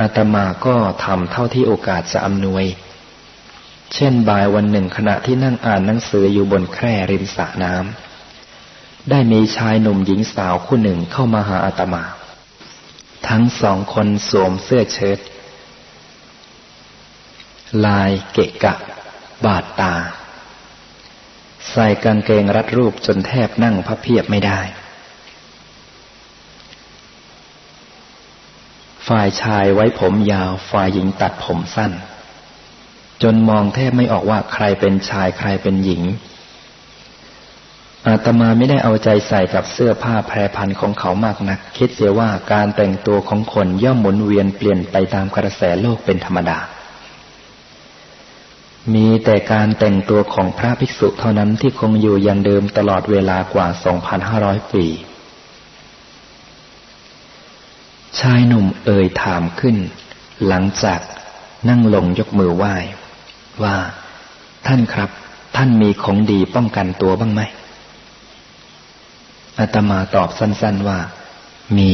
อาตมาก็ทำเท่าที่โอกาสจะอำนวย เช่นบ่ายวันหนึ่งขณะที่นั่งอ่านหนังสืออยู่บนแคร่ริมสระน้ำได้มีชายหนุ่มหญิงสาวคู่หนึ่งเข้ามาหาอาตมา ทั้งสองคนสวมเสื้อเชิ้ตลายเกะกะ บาดตา ใส่กางเกงรัดรูปจนแทบนั่งพับเพียบไม่ได้ ฝ่ายชายไว้ผมยาว ฝ่ายหญิงตัดผมสั้น จนมองแทบไม่ออกว่าใครเป็นชายใครเป็นหญิง อาตมาไม่ได้เอาใจใส่กับเสื้อผ้าแพรพันของเขามากนัก คิดเสียว่าการแต่งตัวของคนย่อมหมุนเวียนเปลี่ยนไปตามกระแสโลกเป็นธรรมดา มีแต่การแต่งตัวของพระภิกษุเท่านั้นที่คงอยู่อย่างเดิมตลอดเวลากว่า 2,500 ปีชายหนุ่มเอ่ยถามขึ้น หลังจากนั่งลงยกมือไหว้ ว่าท่านครับ ท่านมีของดีป้องกันตัวบ้างไหมอาตมาตอบสั้น ๆว่า มี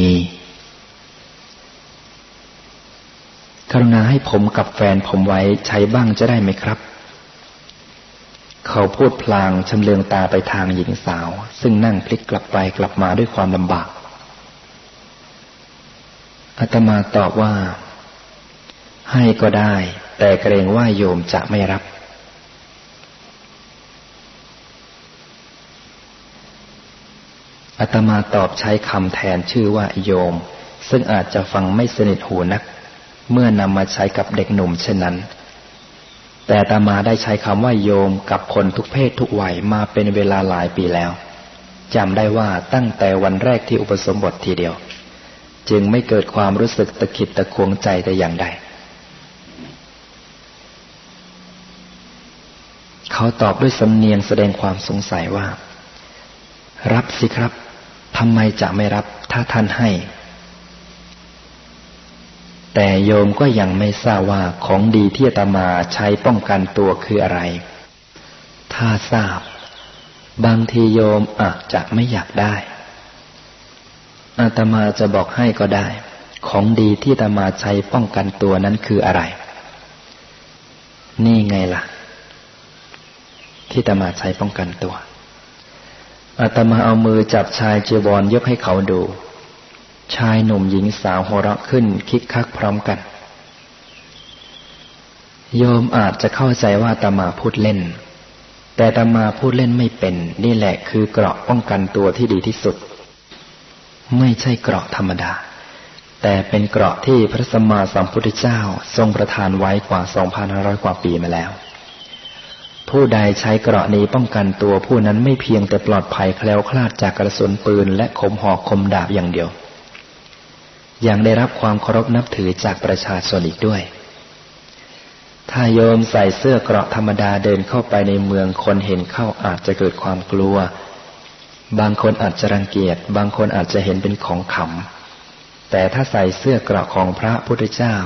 กรุณาให้ผมกับแฟนผมไว้ใช้บ้างจะได้ไหมครับ เขาพูดพลางชำเลืองตาไปทางหญิงสาว ซึ่งนั่งพลิกกลับไปกลับมาด้วยความลำบากอาตมาตอบว่า ให้ก็ได้ แต่เกรงว่าโยมจะไม่รับ อาตมาตอบใช้คำแทนชื่อว่าโยม ซึ่งอาจจะฟังไม่สนิทหูนัก เมื่อนำมาใช้กับเด็กหนุ่มเช่นนั้น แต่อามาได้ใช้คำว่าโยมกับคนทุกเพศทุกวัยมาเป็นเวลาหลายปีแล้วจำได้ว่าตั้งแต่วันแรกที่อุปสมบททีเดียว จึงไม่เกิดความรู้สึกตะขิดตะควงใจแต่อย่างใด เขาตอบด้วยสำเนียงแสดงความสงสัยว่า รับสิครับทำไมจะไม่รับถ้าท่านให้ แต่โยมก็ยังไม่ทราบว่าของดีที่อาตมาใช้ป้องกันตัวคืออะไร ถ้าทราบ บางทีโยมอาจจะไม่อยากได้ อาตมาจะบอกให้ก็ได้ ของดีที่อาตมาใช้ป้องกันตัวนั้นคืออะไร นี่ไงล่ะ ที่อาตมาใช้ป้องกันตัวอาตมาเอามือจับชายเจีวรยกให้เขาดู ชายหนุ่มหญิงสาวหัวเราะขึ้นคิกคักพร้อมกัน โยมอาจจะเข้าใจว่าตมาพูดเล่น แต่ตมาพูดเล่นไม่เป็น นี่แหละคือเกราะป้องกันตัวที่ดีที่สุด ไม่ใช่เกราะธรรมดา แต่เป็นเกราะที่พระสัมมาสัมพุทธเจ้าทรงประทานไว้กว่า 2,500 กว่าปีมาแล้ว ผู้ใดใช้เกราะนี้ป้องกันตัวผู้นั้นไม่เพียงแต่ปลอดภัยแคล้วคลาดจากกระสุนปืน และคมหอกคมดาบอย่างเดียว ยังได้รับความเคารพนับถือจากประชาชนอีกด้วย ถ้าโยมใส่เสื้อเกราะธรรมดาเดินเข้าไปในเมืองคนเห็นเข้าอาจจะเกิดความกลัว บางคนอาจจะรังเกียจ บางคนอาจจะเห็นเป็นของขำ แต่ถ้าใส่เสื้อเกราะของพระพุทธเจ้า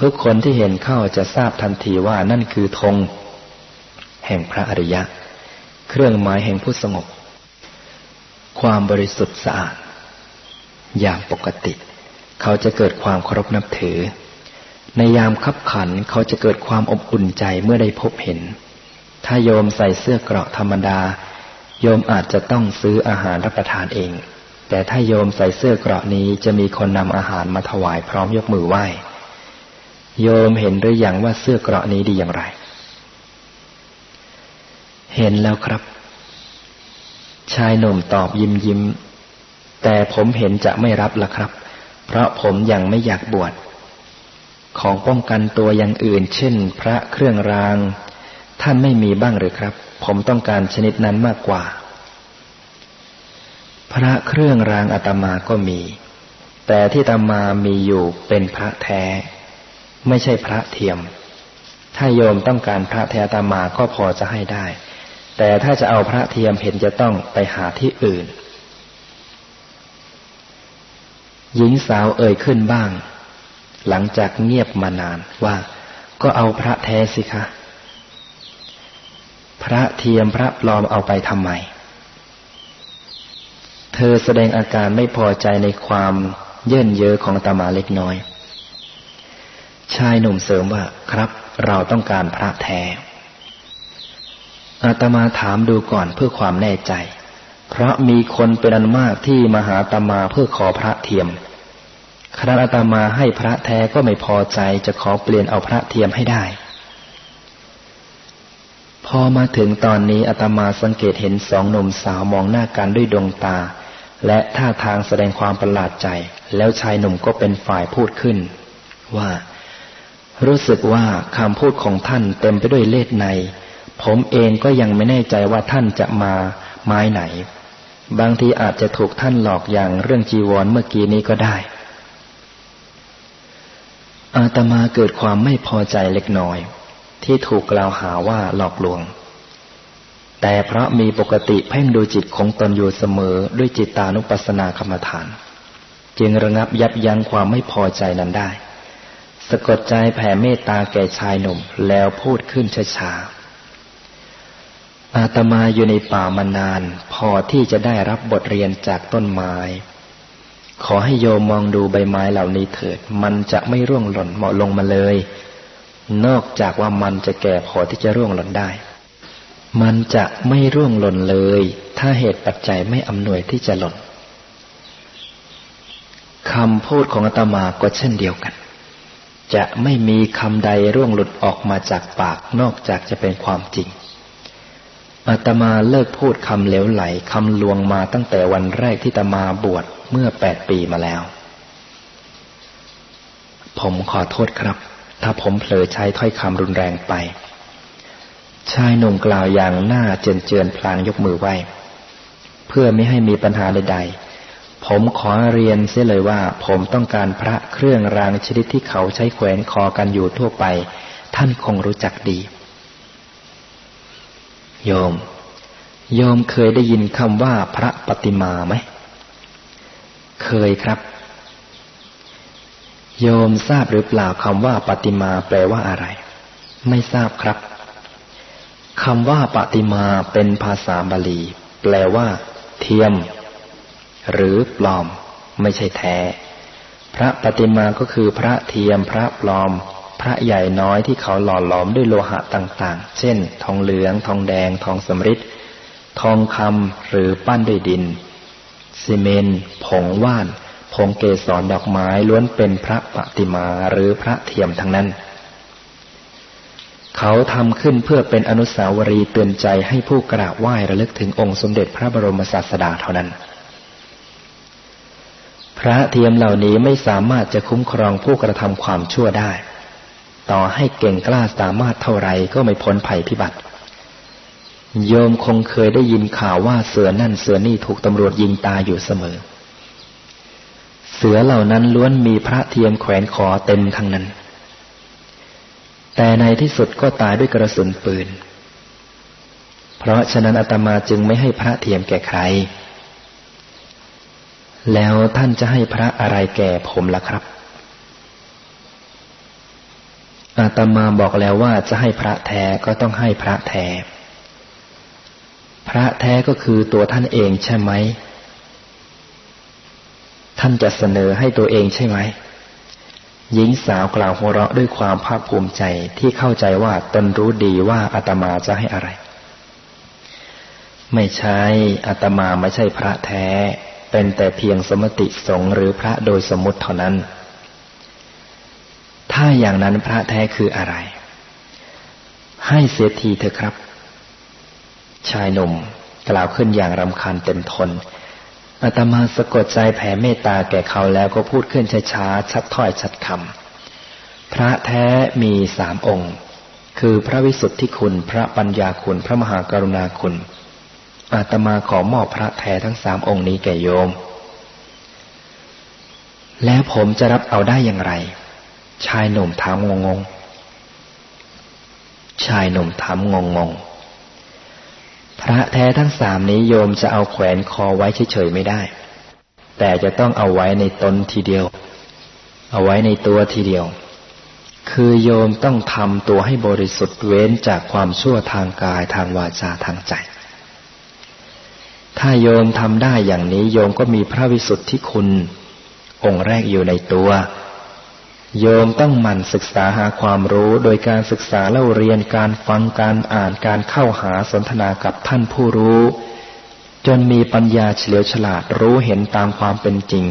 ทุกคนที่เห็นเข้าจะทราบทันทีว่านั่นคือธง แห่งพระอริยะ เครื่องหมายแห่งผู้สงบ ความบริสุทธิ์สะอาด อย่างปกติ เขาจะเกิดความเคารพนับถือ ในยามคับขันเขาจะเกิดความอบอุ่นใจเมื่อได้พบเห็น ถ้าโยมใส่เสื้อเกราะธรรมดา โยมอาจจะต้องซื้ออาหารรับประทานเอง แต่ถ้าโยมใส่เสื้อเกราะนี้จะมีคนนำอาหารมาถวายพร้อมยกมือไหว้โยมเห็นหรืออยังว่าเสื้อเกราะนี้ดีอย่างไร เห็นแล้วครับ ชายหนุ่มตอบยิ้มยิ้ม แต่ผมเห็นจะไม่รับละครับ เพราะผมยังไม่อยากบวช ของป้องกันตัวอย่างอื่น เช่น พระเครื่องราง ท่านไม่มีบ้างหรือครับ ผมต้องการชนิดนั้นมากกว่า พระเครื่องรางอาตมาก็มี แต่ที่อาตมามีอยู่เป็นพระแท้ ไม่ใช่พระเทียมถ้าโยมต้องการพระแท้อาตมาก็พอจะให้ได้ แต่ถ้าจะเอาพระเทียมเห็นจะต้องไปหาที่อื่น หญิงสาวเอ่ยขึ้นบ้าง หลังจากเงียบมานานว่าก็เอาพระแท้สิคะ พระเทียมพระปลอมเอาไปทำไม เธอแสดงอาการไม่พอใจในความเยื่นเยอะของตามาเล็กน้อย ชายหนุ่มเสริมว่าครับ เราต้องการพระแท้ อาตมาถามดูก่อนเพื่อความแน่ใจ เพราะมีคนเป็นอันมากที่มาหาอาตมาเพื่อขอพระเทียมคณะอาตมาให้พระแท้ก็ไม่พอใจจะขอเปลี่ยนเอาพระเทียมให้ได้ พอมาถึงตอนนี้อาตมาสังเกตเห็นสองหนุ่มสาวมองหน้ากันด้วยดวงตา และท่าทางแสดงความประหลาดใจ แล้วชายหนุ่มก็เป็นฝ่ายพูดขึ้น ว่า รู้สึกว่าคำพูดของท่านเต็มไปด้วยเลสใน ผมเองก็ยังไม่แน่ใจว่าท่านจะมาไม้ไหน บางทีอาจจะถูกท่านหลอกอย่างเรื่องจีวรเมื่อกี้นี้ก็ได้ อาตมาเกิดความไม่พอใจเล็กน้อย ที่ถูกกล่าวหาว่าหลอกลวง แต่เพราะมีปกติเพ่งดูจิตของตนอยู่เสมอด้วยจิตตานุปัสสนากรรมฐาน จึงระงับยับยั้งความไม่พอใจนั้นได้ สะกดใจแผ่เมตตาแก่ชายหนุ่มแล้วพูดขึ้นช้าๆ อาตมาอยู่ในป่ามานาน พอที่จะได้รับบทเรียนจากต้นไม้ ขอให้โยมมองดูใบไม้เหล่านี้เถิด มันจะไม่ร่วงหล่นเหมาะลงมาเลย นอกจากว่ามันจะแก่พอที่จะร่วงหล่นได้ มันจะไม่ร่วงหล่นเลย ถ้าเหตุปัจจัยไม่อำนวยที่จะหล่นคำพูดของอาตมาก็เช่นเดียวกัน จะไม่มีคำใดร่วงหลุดออกมาจากปากนอกจากจะเป็นความจริง อาตมาเลิกพูดคำเหลวไหลคำลวงมาตั้งแต่วันแรกที่อาตมาบวชเมื่อแปดปีมาแล้ว ผมขอโทษครับ ถ้าผมเผลอใช้ถ้อยคำรุนแรงไป ชายหนุ่มกล่าวอย่างหน้าเจนเจือนพลางยกมือไหว้เพื่อไม่ให้มีปัญหาใดๆ ผมขอเรียนเสียเลยว่า ผมต้องการพระเครื่องรางชนิดที่เขาใช้แขวนคอกันอยู่ทั่วไป ท่านคงรู้จักดี โยม โยมเคยได้ยินคำว่าพระปฏิมาไหม เคยครับ โยมทราบหรือเปล่าคำว่าปฏิมาแปลว่าอะไร ไม่ทราบครับคำว่าปฏิมาเป็นภาษาบาลี แปลว่า เทียม หรือปลอม ไม่ใช่แท้ พระปฏิมาก็คือพระเทียมพระปลอม พระใหญ่น้อยที่เขาหล่อหลอมด้วยโลหะต่างๆ เช่น ทองเหลือง ทองแดง ทองสำริดทองคำหรือปั้นด้วยดินซีเมนต์ผงว่าน ผงเกสรดอกไม้ล้วนเป็นพระปฏิมาหรือพระเทียมทั้งนั้น เขาทำขึ้นเพื่อเป็นอนุสาวรีย์เตือนใจให้ผู้กราบไหว้ระลึกถึงองค์สมเด็จพระบรมศาสดาเท่านั้น พระเทียมเหล่านี้ไม่สามารถจะคุ้มครองผู้กระทำความชั่วได้ ต่อให้เก่งกล้าสามารถเท่าไรก็ไม่พ้นภัยพิบัติ โยมคงเคยได้ยินข่าวว่าเสือนั่นเสือนี่ถูกตำรวจยิงตายอยู่เสมอ เสือเหล่านั้นล้วนมีพระเทียมแขวนคอเต็มทั้งนั้น แต่ในที่สุดก็ตายด้วยกระสุนปืน เพราะฉะนั้นอาตมาจึงไม่ให้พระเทียมแก่ใคร แล้วท่านจะให้พระอะไรแก่ผมล่ะครับ อาตมาบอกแล้วว่าจะให้พระแท้ก็ต้องให้พระแท้ พระแท้ก็คือตัวท่านเองใช่ไหม ท่านจะเสนอให้ตัวเองใช่ไหม หญิงสาวกล่าวหัวเราะด้วยความภาคภูมิใจที่เข้าใจว่าตนรู้ดีว่าอาตมาจะให้อะไร ไม่ใช่อาตมาไม่ใช่พระแท้ เป็นแต่เพียงสมติสงหรือพระโดยสมมติเท่านั้น ถ้าอย่างนั้นพระแท้คืออะไร ให้เสียทีเถอะครับ ชายหนุ่มกล่าวขึ้นอย่างรำคาญเต็มทนอาตมาสะกดใจแผ่เมตตาแก่เขาแล้วก็พูดขึ้นช้าๆชัดถ้อยชัดคำพระแท้มีสามองค์ คือพระวิสุทธิคุณ พระปัญญาคุณ พระมหากรุณาคุณ อาตมาขอมอบพระแท้ทั้งสามองค์นี้แก่โยม แล้วผมจะรับเอาได้อย่างไร ชายหนุ่มถามงงงชายหนุ่มถามงงงพระแท้ทั้งสามนี้โยมจะเอาแขวนคอไว้เฉยๆไม่ได้ แต่จะต้องเอาไว้ในตนทีเดียว เอาไว้ในตัวทีเดียว คือโยมต้องทำตัวให้บริสุทธิ์เว้นจากความชั่วทางกายทางวาจาทางใจ ถ้าโยมทำได้อย่างนี้โยมก็มีพระวิสุทธิคุณ องค์แรกอยู่ในตัว โยมต้องหมั่นศึกษาหาความรู้โดยการศึกษาเล่าเรียนการฟังการอ่านการเข้าหาสนทนากับท่านผู้รู้ จนมีปัญญาเฉลียวฉลาดรู้เห็นตามความเป็นจริง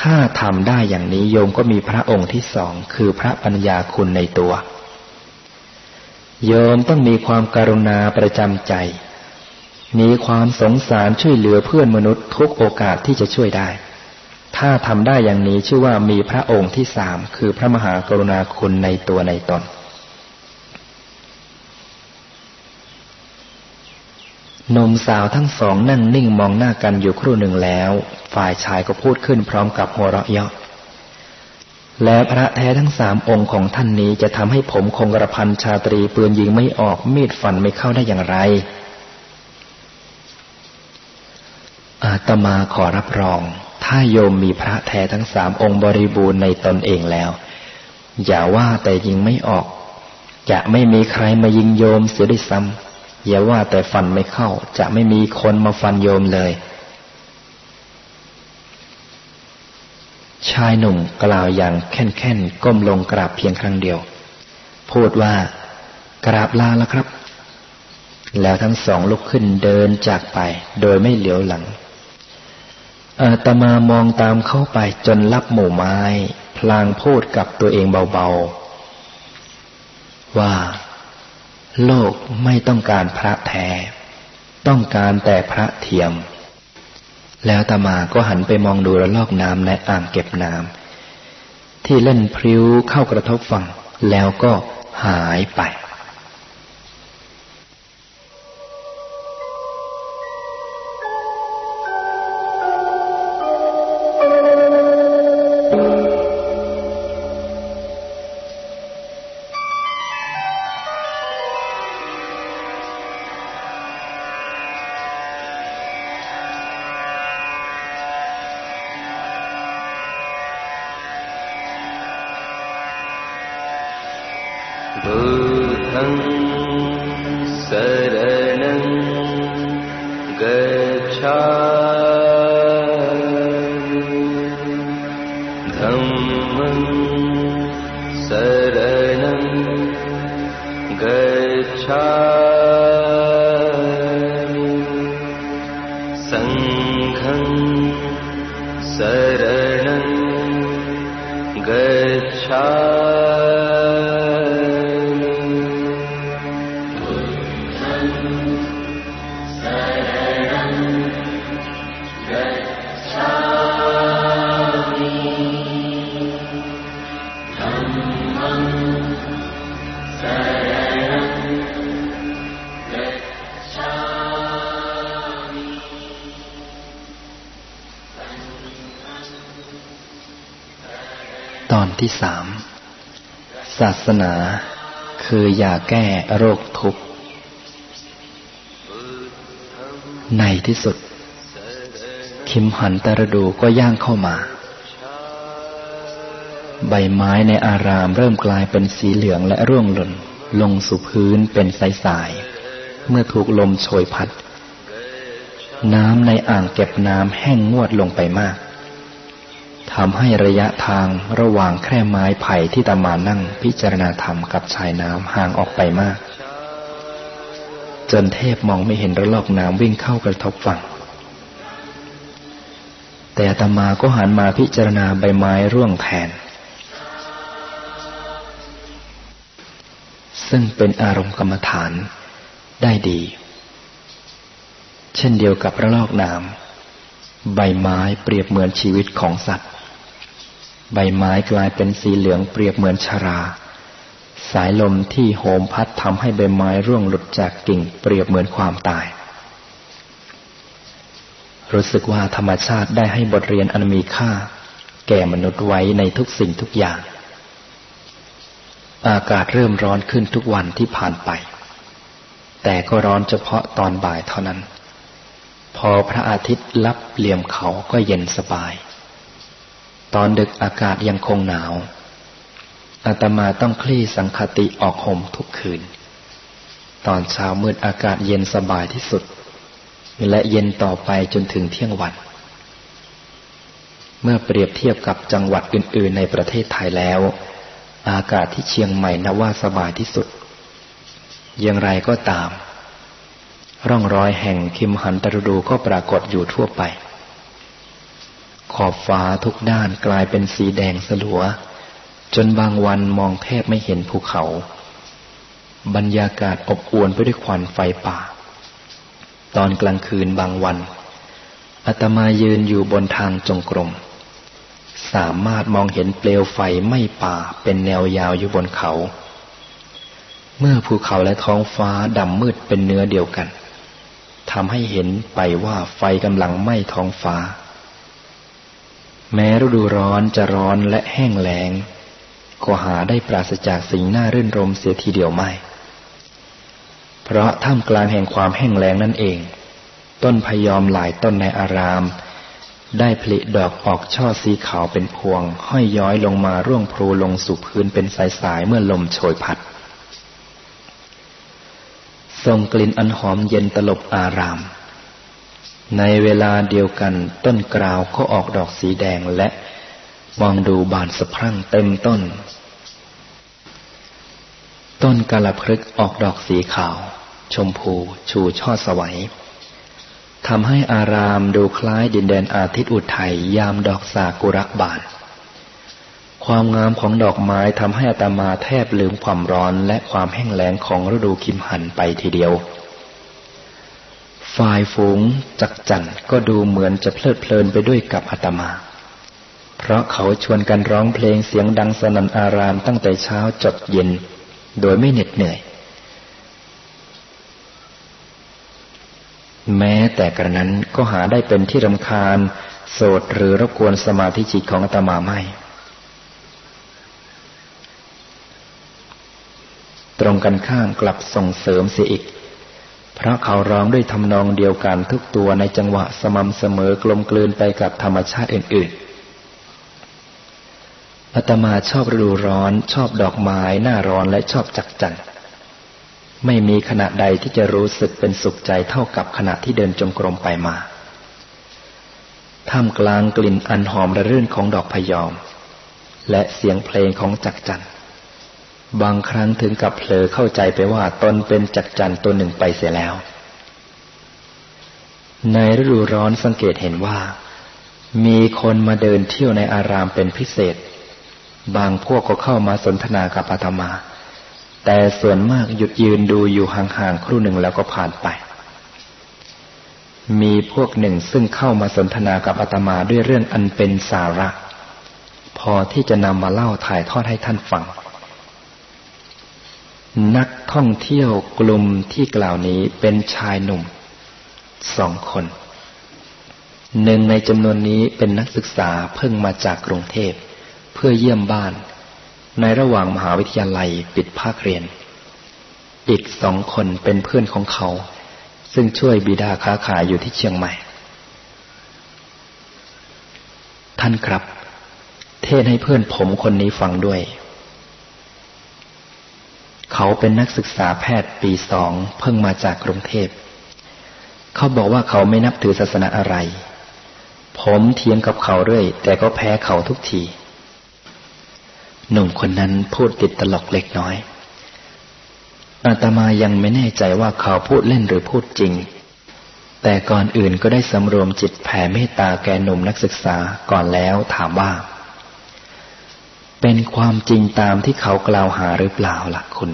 ถ้าทำได้อย่างนี้โยมก็มีพระองค์ที่สองคือพระปัญญาคุณในตัว โยมต้องมีความการุณาประจำใจ มีความสงสารช่วยเหลือเพื่อนมนุษย์ทุกโอกาสที่จะช่วยได้ ถ้าทำได้อย่างนี้ชื่อว่ามีพระองค์ที่สามคือพระมหากรุณาคุณในตัวในตน นมสาวทั้งสองนั่งนิ่งมองหน้ากันอยู่ครู่หนึ่งแล้ว ฝ่ายชายก็พูดขึ้นพร้อมกับหัวเราะเยาะแล้วพระแท้ทั้งสามองค์ของท่านนี้จะทำให้ผมคงกระพันชาตรีปืนยิงไม่ออกมีดฟันไม่เข้าได้อย่างไร อาตมาขอรับรอง ถ้าโยมมีพระแท้ทั้งสามองค์บริบูรณ์ในตนเองแล้ว อย่าว่าแต่ยิงไม่ออก จะไม่มีใครมายิงโยมเสียด้วยซ้ำอย่าว่าแต่ฟันไม่เข้า จะไม่มีคนมาฟันโยมเลย ชายหนุ่มกล่าวอย่างแค่นแค่นก้มลงกราบเพียงครั้งเดียว พูดว่ากราบลาแล้วครับ แล้วทั้งสองลุกขึ้นเดินจากไปโดยไม่เหลียวหลัง อาตมามองตามเข้าไปจนลับหมู่ไม้ พลางพูดกับตัวเองเบาๆ ว่า โลกไม่ต้องการพระแท้ ต้องการแต่พระเทียม แล้วตามาก็หันไปมองดูระลอกน้ำในอ่างเก็บน้ำที่เล่นพริ้วเข้ากระทบฝั่งแล้วก็หายไป สนา คือยาแก้โรคทุกข์ในที่สุด คิมหันตระดูก็ย่างเข้ามา ใบไม้ในอารามเริ่มกลายเป็นสีเหลืองและร่วงหล่น ลงสู่พื้นเป็นสายๆเมื่อถูกลมโชยพัด น้ำในอ่างเก็บน้ำแห้งงวดลงไปมาก ทำให้ระยะทางระหว่างแคร่ไม้ไผ่ที่ตามานั่งพิจารณาธรรมกับชายน้ำห่างออกไปมาก จนเทพมองไม่เห็นระลอกน้ำวิ่งเข้ากระทบฝั่ง แต่ตามาก็หันมาพิจารณาใบไม้ร่วงแทน ซึ่งเป็นอารมณ์กรรมฐานได้ดี เช่นเดียวกับระลอกน้ำใบไม้เปรียบเหมือนชีวิตของสัตว์ ใบไม้กลายเป็นสีเหลืองเปรียบเหมือนชารา สายลมที่โหมพัดทำให้ใบไม้ร่วงหลุดจากกิ่งเปรียบเหมือนความตาย รู้สึกว่าธรรมชาติได้ให้บทเรียนอันมีค่า แก่มนุษย์ไว้ในทุกสิ่งทุกอย่าง อากาศเริ่มร้อนขึ้นทุกวันที่ผ่านไป แต่ก็ร้อนเฉพาะตอนบ่ายเท่านั้น พอพระอาทิตย์ลับเหลี่ยมเขาก็เย็นสบาย ตอนดึกอากาศยังคงหนาว อาตมาต้องคลี่สังคติออกห่มทุกคืน ตอนเช้ามืดอากาศเย็นสบายที่สุด และเย็นต่อไปจนถึงเที่ยงวัน เมื่อเปรียบเทียบกับจังหวัดอื่น ๆ ในประเทศไทยแล้ว อากาศที่เชียงใหม่นับว่าสบายที่สุด อย่างไรก็ตาม ร่องรอยแห่งคิมหันตรดูก็ปรากฏอยู่ทั่วไป ขอบฟ้าทุกด้านกลายเป็นสีแดงสลัว จนบางวันมองแทบไม่เห็นภูเขา บรรยากาศอบอวลไปด้วยควันไฟป่า ตอนกลางคืนบางวันอาตมายืนอยู่บนทางจงกรม สามารถมองเห็นเปลวไฟไหม้ป่าเป็นแนวยาวอยู่บนเขา เมื่อภูเขาและท้องฟ้าดำมืดเป็นเนื้อเดียวกันทำให้เห็นไปว่าไฟกำลังไหม้ท้องฟ้า แม้ฤดูร้อนจะร้อนและแห้งแล้ง ก็หาได้ปราศจากสิ่งน่ารื่นรมเสียทีเดียวไม่ เพราะท่ามกลางแห่งความแห้งแล้งนั่นเอง ต้นพยอมหลายต้นในอาราม ได้ผลิดอกออกช่อสีขาวเป็นพวง ห้อยย้อยลงมาร่วงพลูลงสู่พื้นเป็นสายๆเมื่อลมโชยพัดส่งกลิ่นอันหอมเย็นตลบอาราม ในเวลาเดียวกันต้นกราวก็ออกดอกสีแดงและมองดูบานสะพรั่งเต็มต้น ต้นกาลพฤกออกดอกสีขาว ชมพู ชูช่อสวัยทำให้อารามดูคล้ายดินแดนอาทิตย์อุทัยยามดอกสากุระบาน ความงามของดอกไม้ทำให้อาตมาแทบลืมความร้อนและความแห้งแล้งของฤดูคิมหันไปทีเดียว ฝ่ายฝูงจักจั่นก็ดูเหมือนจะเพลิดเพลินไปด้วยกับอาตมา เพราะเขาชวนกันร้องเพลงเสียงดังสนั่นอารามตั้งแต่เช้าจดเย็น โดยไม่เหน็ดเหนื่อย แม้แต่กระนั้นก็หาได้เป็นที่รำคาญ โสดหรือรบกวนสมาธิจิตของอาตมาไม่ ตรงกันข้ามกลับส่งเสริมเสียอีก เพราะเขาร้องด้วยทำนองเดียวกันทุกตัวในจังหวะสม่ำเสมอกลมกลืนไปกับธรรมชาติอื่น ๆอาตมาชอบฤดูร้อน ชอบดอกไม้หน้าร้อนและชอบจักจั่นไม่มีขณะใดที่จะรู้สึกเป็นสุขใจเท่ากับขณะที่เดินจงกรมไปมาท่ามกลางกลิ่นอันหอมระรื่นของดอกพยอม และเสียงเพลงของจักจัน บางครั้งถึงกับเผลอเข้าใจไปว่าตนเป็นจักจันตัวหนึ่งไปเสียแล้ว ในฤดูร้อนสังเกตเห็นว่า มีคนมาเดินเที่ยวในอารามเป็นพิเศษ บางพวกก็เข้ามาสนทนากับอาตมา แต่ส่วนมากหยุดยืนดูอยู่ห่างๆครู่หนึ่งแล้วก็ผ่านไป มีพวกหนึ่งซึ่งเข้ามาสนทนากับอาตมาด้วยเรื่องอันเป็นสาระ พอที่จะนำมาเล่าถ่ายทอดให้ท่านฟัง นักท่องเที่ยวกลุ่มที่กล่าวนี้เป็นชายหนุ่มสองคน หนึ่งในจำนวนนี้เป็นนักศึกษาเพิ่งมาจากกรุงเทพ เพื่อเยี่ยมบ้าน ในระหว่างมหาวิทยาลัยปิดภาคเรียน อีกสองคนเป็นเพื่อนของเขา ซึ่งช่วยบิดาค้าขายอยู่ที่เชียงใหม่ ท่านครับ เทศให้เพื่อนผมคนนี้ฟังด้วย เขาเป็นนักศึกษาแพทย์ปีสองเพิ่งมาจากกรุงเทพ เขาบอกว่าเขาไม่นับถือศาสนาอะไร ผมเทียงกับเขาเรื่อย แต่ก็แพ้เขาทุกที หนุ่มคนนั้นพูดติดตลกเล็กน้อย อาตมายังไม่แน่ใจว่าเขาพูดเล่นหรือพูดจริง แต่ก่อนอื่นก็ได้สำรวมจิตแผ่เมตตาแก่หนุ่มนักศึกษาก่อนแล้วถามว่า เป็นความจริงตามที่เขากล่าวหาหรือเปล่าล่ะคุณ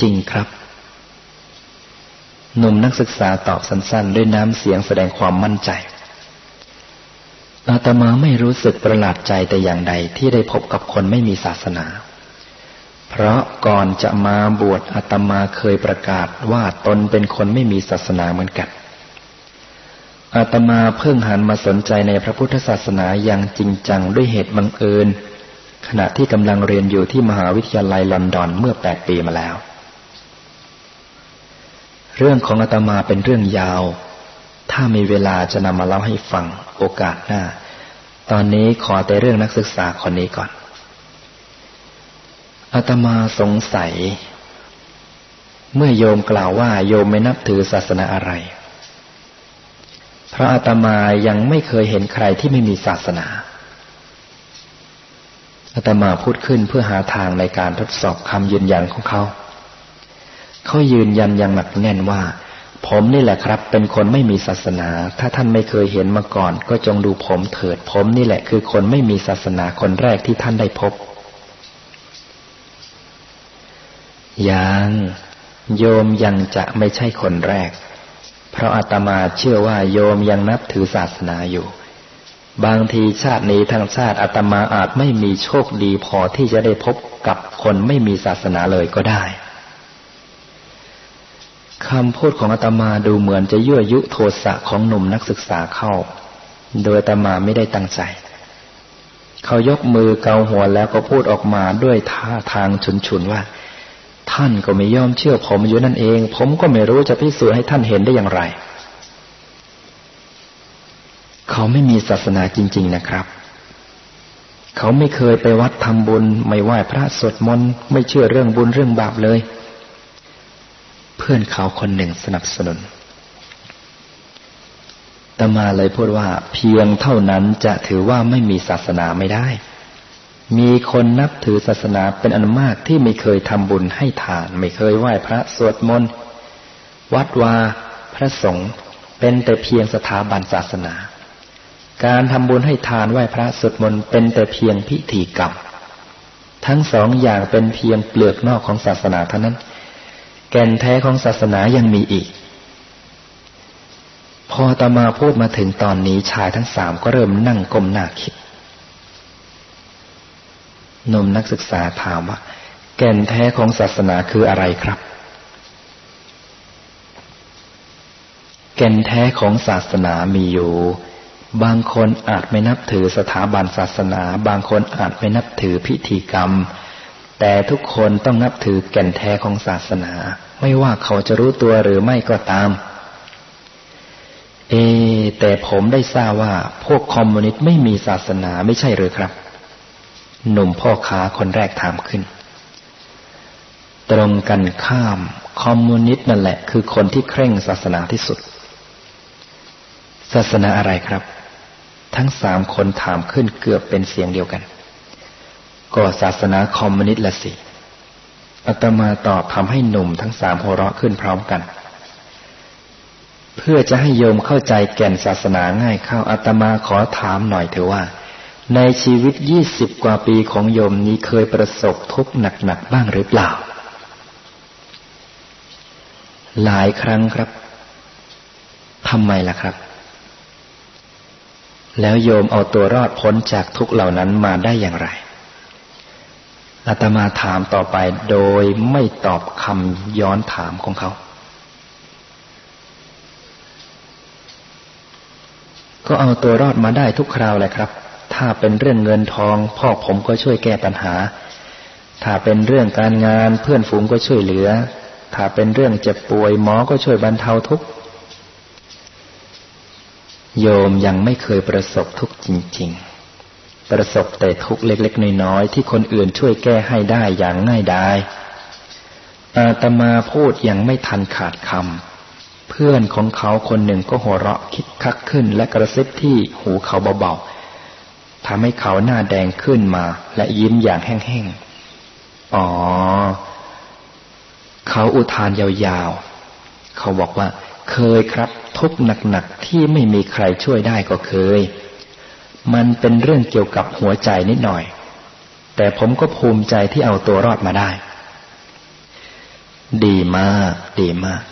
จริงครับ หนุ่มนักศึกษาตอบสั้นๆ ด้วยน้ำเสียงแสดงความมั่นใจ อาตมาไม่รู้สึกประหลาดใจแต่อย่างใดที่ได้พบกับคนไม่มีศาสนา เพราะก่อนจะมาบวชอาตมาเคยประกาศว่าตนเป็นคนไม่มีศาสนาเหมือนกัน อาตมาเพิ่งหันมาสนใจในพระพุทธศาสนาอย่างจริงจังด้วยเหตุบังเอิญ ขณะที่กำลังเรียนอยู่ที่มหาวิทยาลัยลอนดอนเมื่อแปดปีมาแล้ว เรื่องของอาตมาเป็นเรื่องยาว ถ้ามีเวลาจะนำมาเล่าให้ฟังโอกาสหน้า ตอนนี้ขอแต่เรื่องนักศึกษาคนนี้ก่อนอาตมาสงสัย เมื่อโยมกล่าวว่าโยมไม่นับถือศาสนาอะไร พระอาตมายังไม่เคยเห็นใครที่ไม่มีศาสนาอาตมาพูดขึ้นเพื่อหาทางในการทดสอบคำยืนยันของเขา เขายืนยันอย่างหนักแน่นว่า ผมนี่แหละครับ เป็นคนไม่มีศาสนา ถ้าท่านไม่เคยเห็นมาก่อน ก็จงดูผมเถิด ผมนี่แหละคือคนไม่มีศาสนาคนแรกที่ท่านได้พบ ยัง โยมยังจะไม่ใช่คนแรก เพราะอาตมาเชื่อว่าโยมยังนับถือศาสนาอยู่ บางทีชาตินี้ทางชาติอาตมาอาจไม่มีโชคดีพอที่จะได้พบกับคนไม่มีศาสนาเลยก็ได้คำพูดของอาตมาดูเหมือนจะยั่วยุโทสะของหนุ่มนักศึกษาเข้า โดยอาตมาไม่ได้ตั้งใจ เขายกมือเกาหัวแล้วก็พูดออกมาด้วยท่าทางฉุนๆว่า ท่านก็ไม่ยอมเชื่อผมอยู่นั่นเอง ผมก็ไม่รู้จะพิสูจน์ให้ท่านเห็นได้อย่างไร เขาไม่มีศาสนาจริง ๆนะครับ เขาไม่เคยไปวัดทำบุญ ไม่ไหว้พระสวดมนต์ไม่เชื่อเรื่องบุญเรื่องบาปเลย เพื่อนเขาคนหนึ่งสนับสนุนตมาเลยพูดว่าเพียงเท่านั้นจะถือว่าไม่มีศาสนาไม่ได้ มีคนนับถือศาสนาเป็นอันมากที่ไม่เคยทำบุญให้ทาน ไม่เคยไหว้พระสวดมนต์วัดวาพระสงฆ์เป็นแต่เพียงสถาบันศาสนา การทำบุญให้ทานไหว้พระสวดมนต์เป็นแต่เพียงพิธีกรรม ทั้งสองอย่างเป็นเพียงเปลือกนอกของศาสนาเท่านั้น แก่นแท้ของศาสนายังมีอีก พอตมาพูดมาถึงตอนนี้ชายทั้งสามก็เริ่มนั่งก้มหน้าคิด นมนักศึกษาถามว่า แก่นแท้ของศาสนาคืออะไรครับ แก่นแท้ของศาสนามีอยู่ บางคนอาจไม่นับถือสถาบันศาสนา บางคนอาจไม่นับถือพิธีกรรม แต่ทุกคนต้องนับถือแก่นแท้ของศาสนา ไม่ว่าเขาจะรู้ตัวหรือไม่ก็ตาม เอ แต่ผมได้ทราบว่าพวกคอมมิวนิสต์ไม่มีศาสนาไม่ใช่หรือครับ หนุ่มพ่อค้าคนแรกถามขึ้น ตรงกันข้าม คอมมิวนิสต์นั่นแหละ คือคนที่เคร่งศาสนาที่สุด ศาสนาอะไรครับ ทั้งสามคนถามขึ้นเกือบเป็นเสียงเดียวกัน ก็ศาสนาคอมมิวนิสต์ละสิอาตมาตอบทำให้หนุ่มทั้งสามหัวเราะขึ้นพร้อมกัน เพื่อจะให้โยมเข้าใจแก่นศาสนาง่ายเข้าอาตมาขอถามหน่อยเถอะว่า ในชีวิตยี่สิบกว่าปีของโยมนี้เคยประสบทุกข์หนักๆบ้างหรือเปล่า หลายครั้งครับทำไมล่ะครับ แล้วโยมเอาตัวรอดพ้นจากทุกเหล่านั้นมาได้อย่างไรอาตมาถามต่อไปโดยไม่ตอบคำย้อนถามของเขา ก็เอาตัวรอดมาได้ทุกคราวแหละครับ ถ้าเป็นเรื่องเงินทอง พ่อผมก็ช่วยแก้ปัญหา ถ้าเป็นเรื่องการงานเพื่อนฝูงก็ช่วยเหลือ ถ้าเป็นเรื่องเจ็บป่วยหมอก็ช่วยบรรเทาทุกข์โยมยังไม่เคยประสบทุกข์จริง ๆ ประสบแต่ทุกข์เล็กๆน้อยๆที่คนอื่นช่วยแก้ให้ได้อย่างง่ายดายอาตมาพูดยังไม่ทันขาดคำเพื่อนของเขาคนหนึ่งก็หัวเราะคิดคักขึ้นและกระซิบที่หูเขาเบาๆ ทำให้เขาหน้าแดงขึ้นมา และยิ้มอย่างแห้งๆ อ๋อ เขาอุทานยาวๆ เขาบอกว่า เคยครับ ทุกหนักๆ ที่ไม่มีใครช่วยได้ก็เคย มันเป็นเรื่องเกี่ยวกับหัวใจนิดหน่อย แต่ผมก็ภูมิใจที่เอาตัวรอดมาได้ ดีมาก ดีมาก